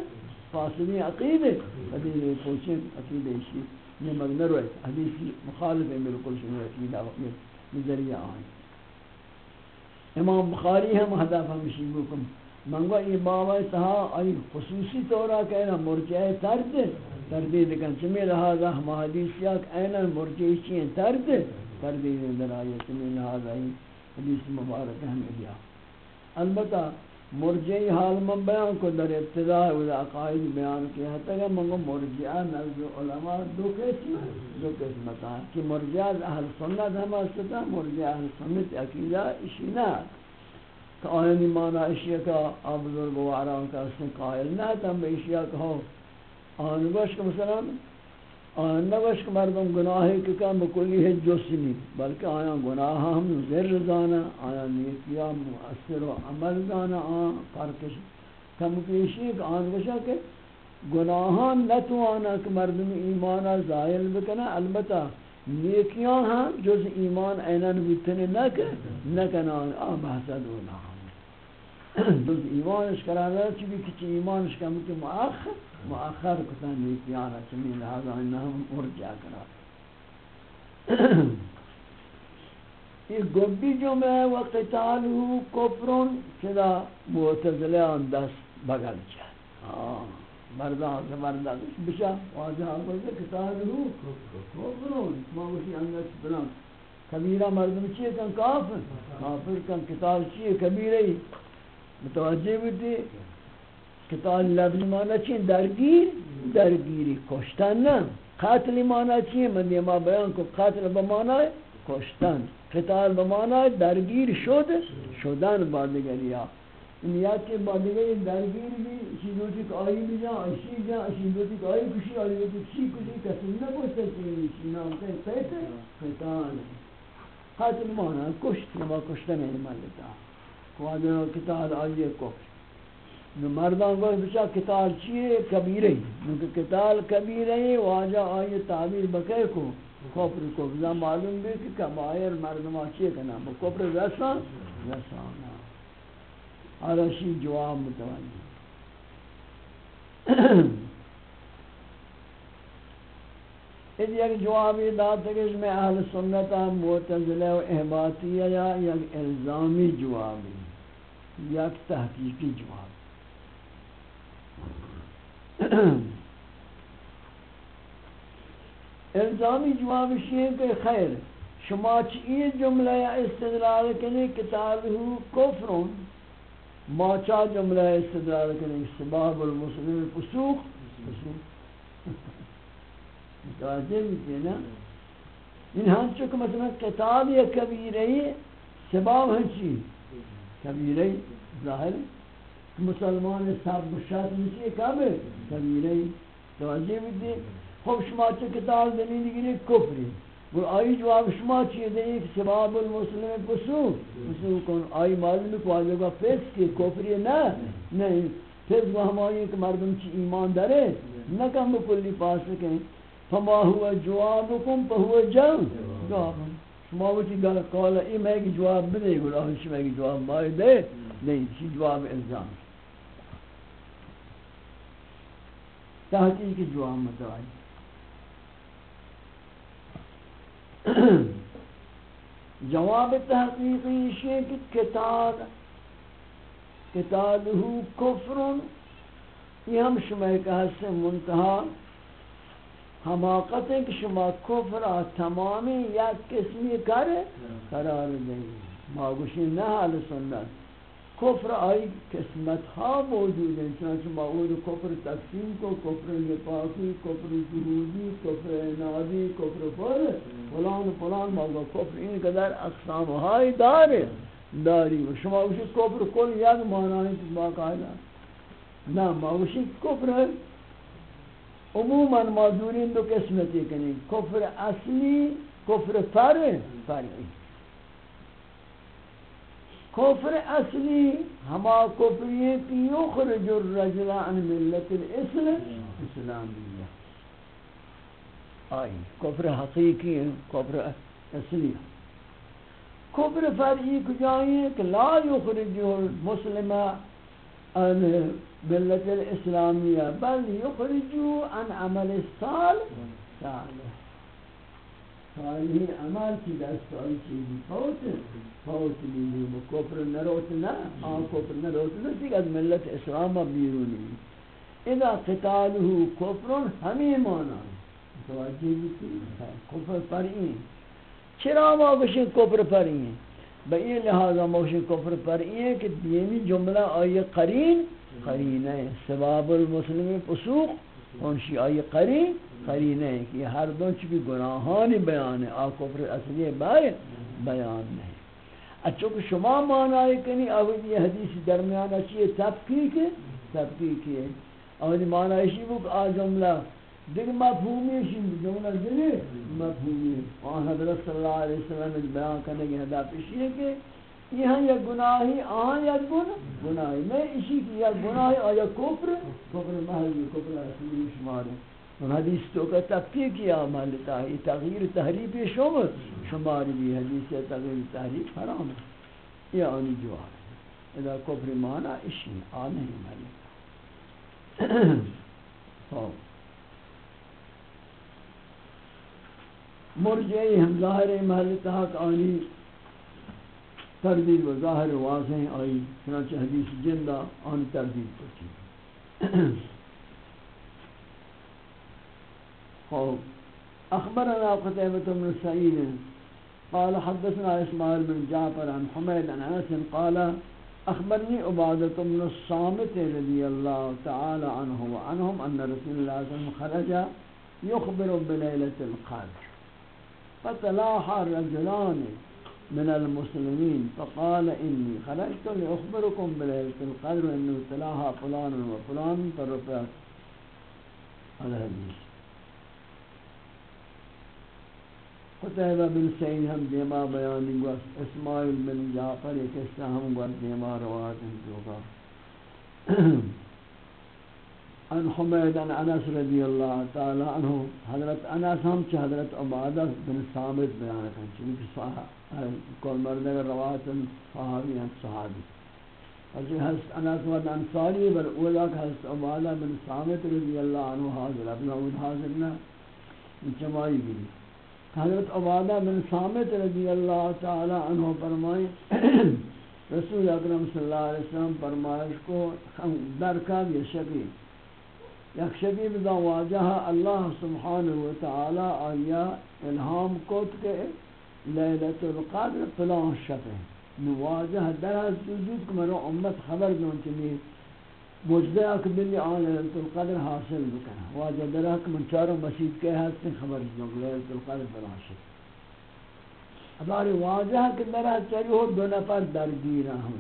فاصلی عقید ہے حدیث پوچھیں عقید ایشی یہ مگنر روئے حدیثی مخالف ہے بالکل شنو عقیدہ وقت نظریہ آئیں امام بخاری ہم حدف ہمشی بکم منگو یہ بابا تہا ای خصوصی طورا کہنا مرجع ترد. تردید کن. چمی لہذا ہم حدیث یک اینا مرجع چین ترد. تردید در آیت چمی لہذا ہی حدیث مبارک ہم دیا البتہ مرجعی حال من بیان کو در ابتداء و عقائد بیان کیا حتی کہ منگو مرجعہ نزد علماء دو قسم دو قسمت ہیں. کہ مرجعہ اہل سنت ہم استا مرجعہ اہل سنت عقیدہ اشینا کہ آئینی مانا اشیاء کا آبزرگ و عرام کا اس نے قائل نہ تم اشیاء کہو آن گوش کہ مثلا، آن نگوش کہ مردم گناہی کہ کم بکلی ہے جسمی بلکہ آیا گناہ ہم زر دانا آیا نیکیا مؤثر و عمل دانا آن فرقش کم کیشی کہ آن گوشا کہ گناہان نتوانا کہ مردم ایمانا زائل بکنا البتہ نیکیاں ہم جز ایمان اینن بیتنے نکن آن بحثد اونا جز ایمانش کرانا چی بھی کچھ ایمانش کم کہ مؤخر. مؤخر کتن نیکیانا چمی لہذا انہم مرجع کرا۔ یہ گبی جو میں وقتالہو کفرون چدا معتزلیان دست بگل چاہ ہاں، مردان سے مردان بشا۔ واجہ آگل سے کتالہو کفرون، ما وشی انگس بلان کبیرہ مردم چیئے کن کافر؟ کافر کن کتاب چیئے کبیرہ متوجہ بھی که لبی مانا چی درگیر درگیری کشتن نه. قتل مانا چی من ما بیان کو قتل به مانا کشتن. قتال به مانا درگیر شد شدن با دیگری ها این که با دیگری درگیر بی اشی دوتی که آیی بی جان اشی جان اشی دوتی که آیی کشی آیی دوتی چی کشی کسی نکشته چی چی نام که پیت قتال. قتل مانا کشت ما کشتن این ملتا قوادن و قتال آیه کشت. مردان گوش بچا کتال چیئے؟ کبیرے کیونکہ کتال کبیرے واجہ آئیے تعبیر بکے کو۔ کفر کو بزا معلوم بھی کہ کبائر مردمان چیئے کنا کفر ویسا ویسا عرشی جواب متوجہ اس یک جوابی داد کہ اس میں اہل سنتا معتزلہ و احباطیہ یا یک الزامی جوابی یک تحقیقی جواب [coughs] الزامی جواب یہ کہ خیر، شما چی جملہ یا استدلال کرنے کتاب ہو کفرون ما چا جملہ استدلال کرنے سباب المسلم فسوق؟ فسوق. [laughs] متوجہ بھی نا؟ ان ہم چکہ مثلا کتاب یا کبیرہی سباب ہنچی؟ کبیرہی ظاہر ہے مسلمان سب بشات نیچے کب کبیرہی توجہ بھی دی خوب شما چا کتاب دلیل گری کفری وہ آئی جواب شما چیئے دیں کہ سباب المسلم فسوق فسوق کن آئی معلوم کو گا فیس کی کفری نا؟ نہیں۔ فیس وہ ہم آئی مردم چی ایمان دارے۔ نہ کم بکلی پاس سکیں فما هو جوابكم فهو جواب جواب۔ شما وقتی قال ای میں ایک جواب بدے گولا ہم شما ایک جواب مائے دے نہیں چی جواب الزام۔ تحقیق جواب متوائی جواب تحقیقی یہ کہ کتاب کتابہ کفر یہ ہم شما ایک حصہ منتہا۔ حماقت ہے کہ شما کفر تمامی یک قسمی کر قرار دیں۔ ما گوشی نہ حال سنت۔ کفر آئی قسمت ها موجود ہیں، چنانچہ معود کفر تقسیم کو، کفر نپاکی کفر جہودی کفر نادی کفر پر فلان فلان ماغا کفر، این قدر اقسام ہائی دارے داری. و شما گوشی کفر کل یک معنی باقاعدہ نہ ما گوشی کفر عموما معذورین دو قسمتی کنی کفر اصلی، کفر فرع، فرعی. کفر اصلی ہما کفری کی یخرج الرجل عن ملت الاسلام. اسلامیہ آئی کفر حقیقی کفر اصلی کفر فرعی کجائیں کہ لا یخرج المسلمہ عن ملت الاسلامیہ بل یخرجو عن عمل الصال صالح. صالحی عمل کی دست آئی چیزی فوت فوت لیلی و کفر نروت نا آن کفر نروت نا تیک از ملت اسلام بیرونی اذا قتاله کفر ہمیں مانا توجہ بھی کفر پر این چرا ما بشن کفر پر این بہ یہ لہذا موشن کفر پر یہ کہ دیمی جملہ آئی قرین قرین ہے سباب المسلم فسوق انشی آئی قرین قرین ہے کہ ہر دون چکی گناہانی بیان ہے آ کفر اصلی باید بیان نہیں اچھو کہ شما معنی کنی آوید یہ حدیث درمیان اچھی تفکیک ہے؟ تفکیک ہے۔ آوید معنی اسی بک آ جملہ۔ دیکھ مفہومی شیم جملہ جلی مفہومی آن حضرت صلی اللہ علیہ وسلم نے بیان کرنے کے حدیث اسی ہے کہ یہاں یا گناہی آن یا گناہی۔ میں اسی کی یا گناہی آیا کفر کفر محلی کفر اصلی شمار ہے۔ حدیث تو کا تفکیق کیا مالتا ہے تغییر، تحریف شمر شمار بھی حدیث تغییر تحریف حرام ہے۔ یہ آنی جواب ہے۔ اذا کفر مانا اسی آنے ہی مالتا خوب۔ مرجعی ہم ظاہر محل تحق آنی، تردید و ظاہر واضح آئی، چنانچہ حدیث جندہ آن تردید کو چی خوب۔ اخبرنا قطعبت من سعید قال حدثنا اسماعيل بن جعفر عن حميد عن انس قال اخبرني عبادة بن الصامت رضي الله تعالى عنه وعنهم ان رسول الله صلى الله عليه وسلم خرج يخبر بليلة القدر. فتلاحى رجلان من المسلمين، فقال إني خرجت لأخبركم بليلة القدر وإنه تلاها فلان وفلان فرفعت هذا حديث قتيبة بن سعيد هم دیما بیانی گوست اسماعیل بن جعفر ایک قصہ ہم گوست دیما روایت انتوقع عن حمید عن أنس رضی اللہ تعالی عنہ حضرت أنس ہم چھ حضرت عبادہ بن ثابت بیان کرن چونکہ کل مردہ روایت صحابی ہیں صحابی جو حضرت أنس ود انصاری بل اولا کہ حضرت عبادہ بن ثابت رضی اللہ عنہ حاضر اپنا اود حاضر نہ جماعی گری حضرت عبادہ بن ثابت رضی اللہ تعالی عنہ فرمائیں رسول اکرم صلی اللہ علیہ وسلم فرمائش کو درکا یہ شکری یک شبی بدا واجہ اللہ سبحانہ وتعالی آیا الہام کت کے لیلت القدر فلان شفے نواجہ در از وجود کہ منو امت خبر دون چلی مجدہ اکبری آن لیلت القدر حاصل بکنا واجہ در اک من چاروں مسید کے حد سے خبر دون لیلت القدر فلان شفے ہماری واجہ کہ در چلی ہو، دو نفر درگیر ہم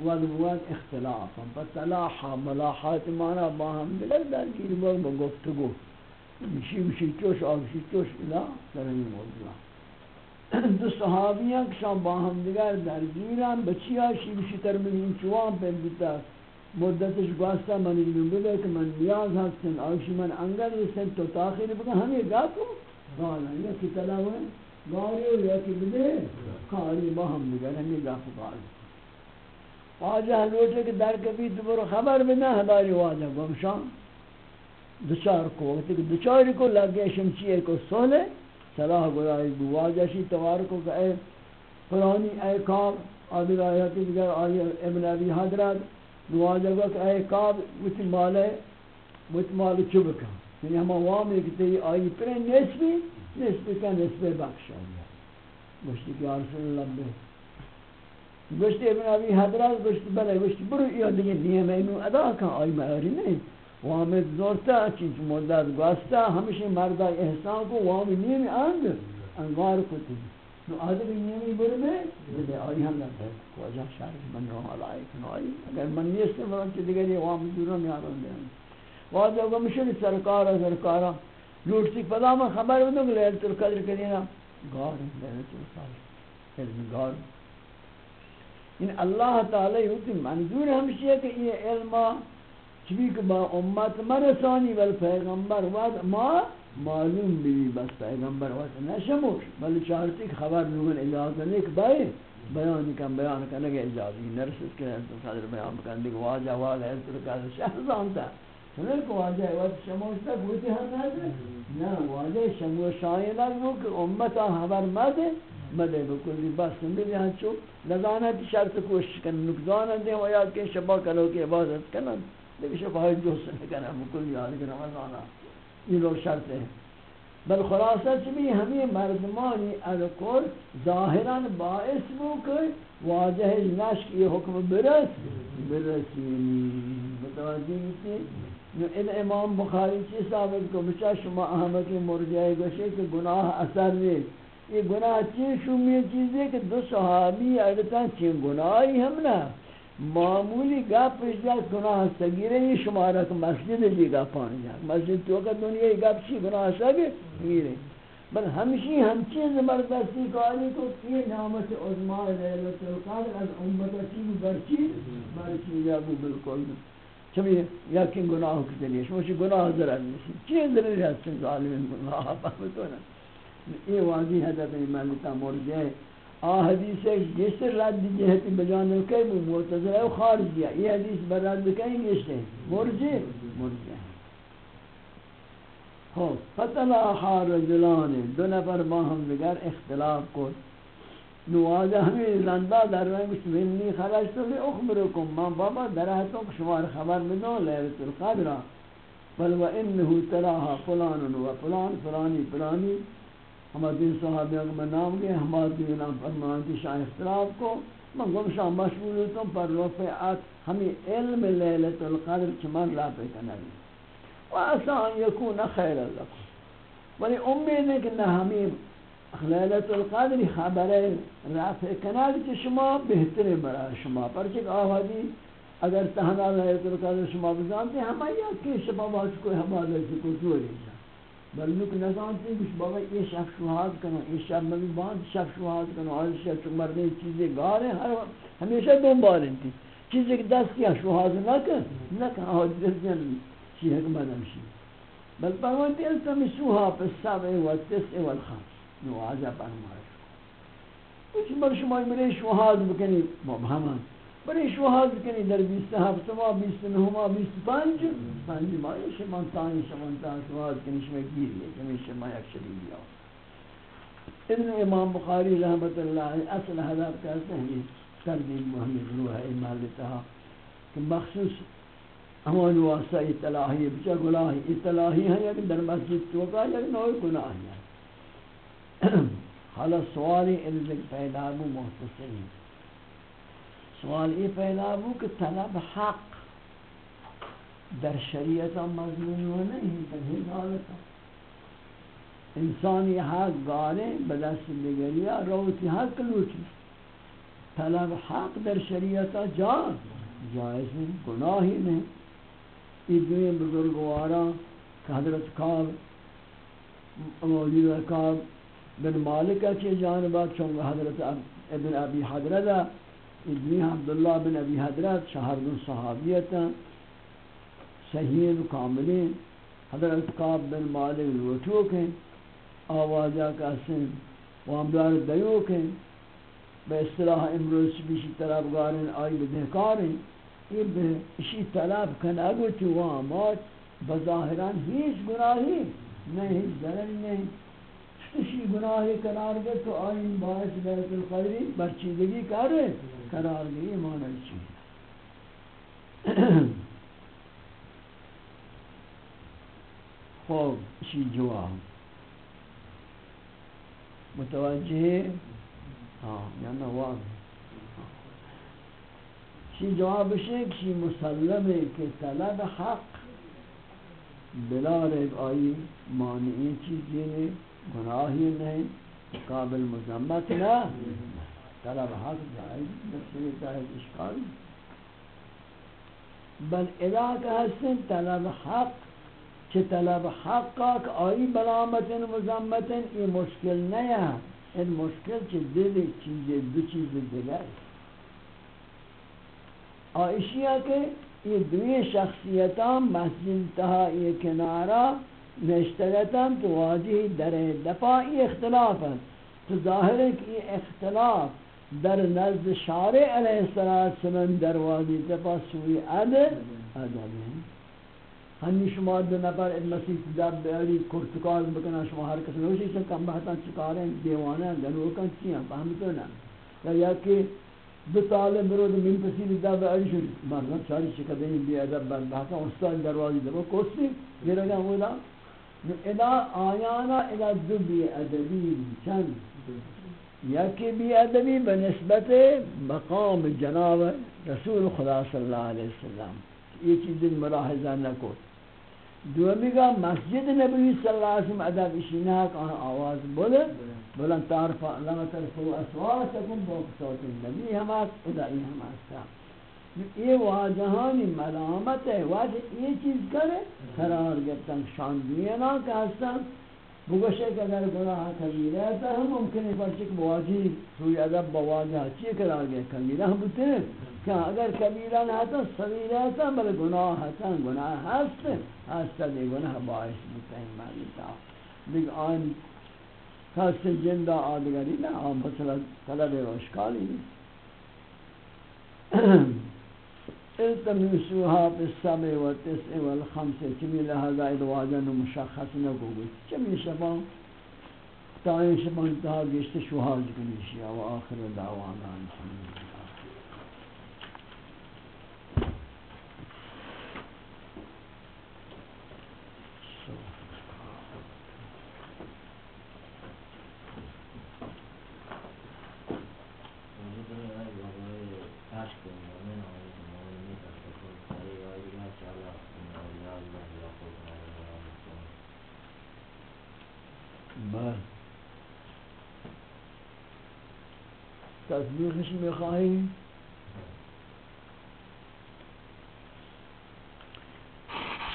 اللہ اختلاف۔ ہم فتلاحا ملاحات مانا باہم دلر در گیر بول با گفتگو۔ مشی مشی چوش آگشی چوش الا سرمی موضوع دو صحابیاں کشان باہم دگر در گیران بچی آشی مشی ترمین چوان پر بیتا۔ مدتش گواستا منی نبیده که من نیاز هستن آشی من انگر رسن تو تاخیر بکن ہمیں گا کو گالا یکی تلاوه گاری و یکی بده؟ کاری باہم دگر ہمیں گا کو گالا واجہ لوٹے کہ در کبھی دوبارہ خبر بھی نہ ہماری واجہ گمشان دچار کو وقتی کہ دچاری کو لگے شمچیے کو سولے صلاح گویائی بو. واجہ شی توار کو کہ اے پرانی اے کام آدھر آیاتی دیگر آئی ابن ابی حضرات نواجہ گو کہ اے کام وچ مالے وچ مال چبکا یعنی ہم وامی کہتے ہیں آئی پر نسبی نسبی کا نسبی بخش آئی مشتی کہ رسول اللہ بے۔ گوشت ابن ابی حضرات گوشت بله گوشت برو یا دیگه نیمه اینو ادا کن آی معاری نه وامد زورتا، چیز مدت گوستا همیشه مرد احسان کو وامی نیمه اند انگار کتی نو آدمی نیمی برو بے بده آی هم نده کجا شرک من رو علای کن آی اگر من نیستم بران چه دیگه یه وامی دورم یارم دیم واجه اگه مشلی سرکارا سرکارا لوٹسی پدا من خبر بدم لیلت القدر کرینا گار لیلت القدر علم گار ان اللہ تعالی ہوتی منظور ہمشی ہے کہ یہ علم چبی کہ با امت مرسانی، بل پیغمبر وقت ما معلوم بھی بس پیغمبر وقت نشموش بل چاہتی کہ خبر نوگن اجازت نیک بائی بیان کن بیان کن لگے اجازی نرسد کہ حضرت صدر بیان بکن. دیکھ واجہ والا حضرت قادر شہزان تا. سنر کو واجہ وقت شموش تا بوتی ہم نہ نا واجہ شموش شاہی لگو کہ امتا خبر مدے مدے بکلی بس ملی ہن چو لزانت شرط کوشش کن، نقصان دے و یا کہ شبا کرو کہ عبادت کنن لیکن شبا جو سے کنا بکلی یاد کہ رمضان. یہ لوگ شرط ہیں بل خلاصہ چمی ہمیں مردمانی الکل ظاہرا باعث ہو کہ واجہ نشک یہ حکم برس برسینی متوجہ ہوتی ان امام بخاری چی ثابت کو بچا شما احمد مرجعی گوشے کہ گناہ اثر نہیں یہ گناہ چین شمی چیز ہے کہ دو صحابی اگتا چین گناہی ہم نا معمولی گپ پیش جات گناہ سگیرے یہ شمارہ کہ مسجد جی گپ پانی مسجد تو کہ دنیا گپ چی گناہ سگیرے بل ہمشی ہم چیز زبردستی کاری کو یہ نعمت عظماء لیلت القدر از امتا چیز برچی برچی یا بو بالکل چمی یقین گناہ کی دلیش شموشی گناہ ضرر نیسی چیز ضرر ہے چیز ظالم گناہ فهمتو نا یہ واضح حضرت ملتا مرجع آ حدیث ہے جس رد جہت بجان کے معتزلہ و خارجیہ یہ حدیث بر رد کہیں گے مرجع مرجع ہو فتلا رجلان دو نفر با ہم دیگر اختلاف کو نوازہ ہمیں زندہ در رہے ہیں بسم اللہ خرجتو لی اخبرکم من بابا درہتوں کو شمار خبر بدو لیلت القدرہ بل و انہو تلاها فلان و فلان، فلانی فلانی۔ ہما دین صحابیوں کو میں نام گئے ہما دین فرمانتی شاہ اختلاف کو من گم شاہ مشغول پر رفعات ہمیں علم لیلت القدر چمن رافع کنگی و اصلا یکون خیر لکم۔ ولی امید ہے کہ نہ ہمیں لیلت القدر خبر رافع کنگی چی شما بہتر برای شما۔ پرچک آوازی، اگر تہنا لیلت القدر شما بزانتے ہمیں یا کہ شما باش کوئی ہما لیلت کو دوری جا۔ بل لوگ نزانتے ہیں بابا یہ شب شہاد کرنا، یہ شب مبی باند شب شہاد کرنا اور شب چک مرنے چیزیں گارے ہر ہمیشہ دون بارن تھی۔ چیزیں کہ دست کیا شہاد نہ کر نہ کر آج درجن چی حکمت ہمشی۔ بل پروانتی التمسوها ہاں پس سبع و تسع و الخمس نو آجا پرمائش کچھ بر شما میرے شہاد بکنی مبہمان بری شوهاد کنی در بیست هفت ما بیست نه، ما بیست پنج. پنج ما شما تانی شما تانی شوهاد کنی شما گیریه کمی شما یک شدید یا ابن امام بخاری رحمت اللہ اصل حضرت کہتے ہیں یہ تربیل محمد روح ایمان لیتا کہ مخصوص امان واسطہ اطلاحی بچا گناہی اطلاحی ہے یا در مسجد توقع یا نوع گناہی ہے [clears throat] حالا سوالی علم پیدا بو محتصری سوال یہ پیدا ہو کہ طلب حق در شریعت مضمون ہو نہیں تنہی حالتا انسانی حق گارے بدست لگریا روتی حق لوٹی۔ طلب حق در شریعت ہاں جائز جائز نہیں، گناہی نہیں۔ یہ بزرگوارا کہ حضرت کعب موجود کعب بن مالکہ کے جانبہ چونگا حضرت ابن ابی حضرت ابن عبداللہ بن ابی حضرت شہر دن صحابیتا صحیح کاملین، حضرت قاب بن مالک لوٹو کے آوازہ کا سن وامدار دیو کے بے اصطلاح امروز بیشی طلب گارن آئی بدہکارن یہ بے اسی طلب کنگو تو وامات بظاہران ہیچ گناہی نہیں ہیچ ضرر نہیں کسی گناہی قرار دے تو آئین باعث بیت القدری برچیدگی کرے، قرار دے معنی چیز۔ خوب، اسی جواب۔ متوجہ؟ ہاں یا نواب۔ ہاں۔ شی جواب شیخ شی مسلم ہے کہ طلب حق بلا ریب آئی معنی چیزی نے گناہی نہیں، قابل مذمت نہ۔ طلب حق جائز، نفسی جائز اشکال بل اذا کا حسن طلب حق چه طلب حق کہ آئی بلامت مذمت، یہ مشکل نہیں ہے۔ این مشکل چه دل چیز دو چیز دیگر آئیشیہ کہ یہ دوی شخصیتان مسجد تہا یہ کنارہ نشتگتاً تو واجی در دفاعی اختلاف ہے تو ظاہر ہے کہ یہ اختلاف در نزد شارع علیہ السلام در واجی دفاع سوی عدل عدل ہے. ہنی شما دو نفر مسیح دب بیاری کرتکال بکنا، شما ہر کسی نوشی سے کم بہتا چکاریں دیوانا گنوکن چیئے فهمتو نا یا کہ دو طالب برود من پسیل دب بیاری شد، مردم چاری شکدنی بی ادب بہتا استاد دروازی دبا، کوسی گرگا ہودا ادا آیانا ادا دو بی ادبی چند. یکی بی ادبی بنسبت مقام جناب رسول خدا صلی اللہ علیہ وسلم. یہ چیز ملاحظہ نکو. دومی گا مسجد نبی صلی اللہ علیہ وسلم ادب اشینا کان آواز بلند بلند تعرف لما ترفو اسواتکم بوق صوت النبی ہمات ادائی ہمات یہ واجہانی ملامت ہے، واجہ یہ چیز کرے، قرار گفتن شان دینا کہ ہستن بگوشے کہ اگر گناہ کبیرہ ہے تو ہم ممکن ہے پرچک بواجی سوی ادب بواجہ چی قرار گئے، کبیرہ ہم بتے ہیں۔ کہ اگر کبیرہ نہ ہتا صغیرہ ہتا بل گناہ ہتا، گناہ ہست ہستا دے گناہ باعث بتے ہیں مالیتا دیکھ آن خاص جندہ آدگری نا آن مسئلہ طلب روشکالی نہیں التمسوها بالسبع والتسع والخمس چمی لہذا ادواجن مشخص نکو گئی چمی شبان تائین شبان انتہا گشت شوہاج کنیشیا و آخر دعوانا. الحمدللہ تصدیقش میخواهی؟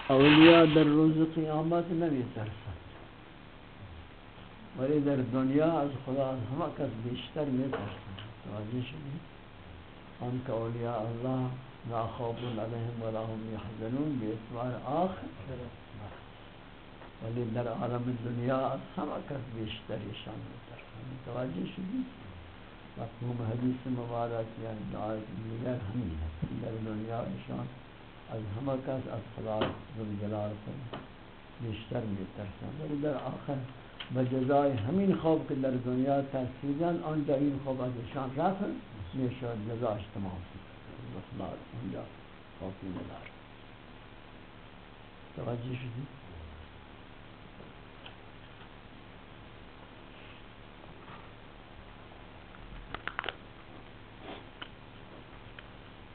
اولیاء در روز قیامت نمی ترسند. ولی در دنیا از خدا از همه کس بیشتر می ترسند. توجه شدی؟ ان که اولیاء الله لا خوف علیهم ولا هم یحزنون به اعتبار آخر. ولی در عالم دنیا از همه کس بیشتر ایشان می ترسند. توجه شدی؟ مفهوم حدیث مبارک یعنی آیت دیگر همین ہے در دنیا ایشان، از همه کس از خدا ذوالجلال خود بیشتر می ترسند ولی در آخر بجزای همین خواب که در دنیا ترسیدن آنجا این خواب از ایشان رفت میشود جزاش تمام خدا اونجا خوفی ندار توجه شدی؟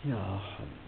یا حبیب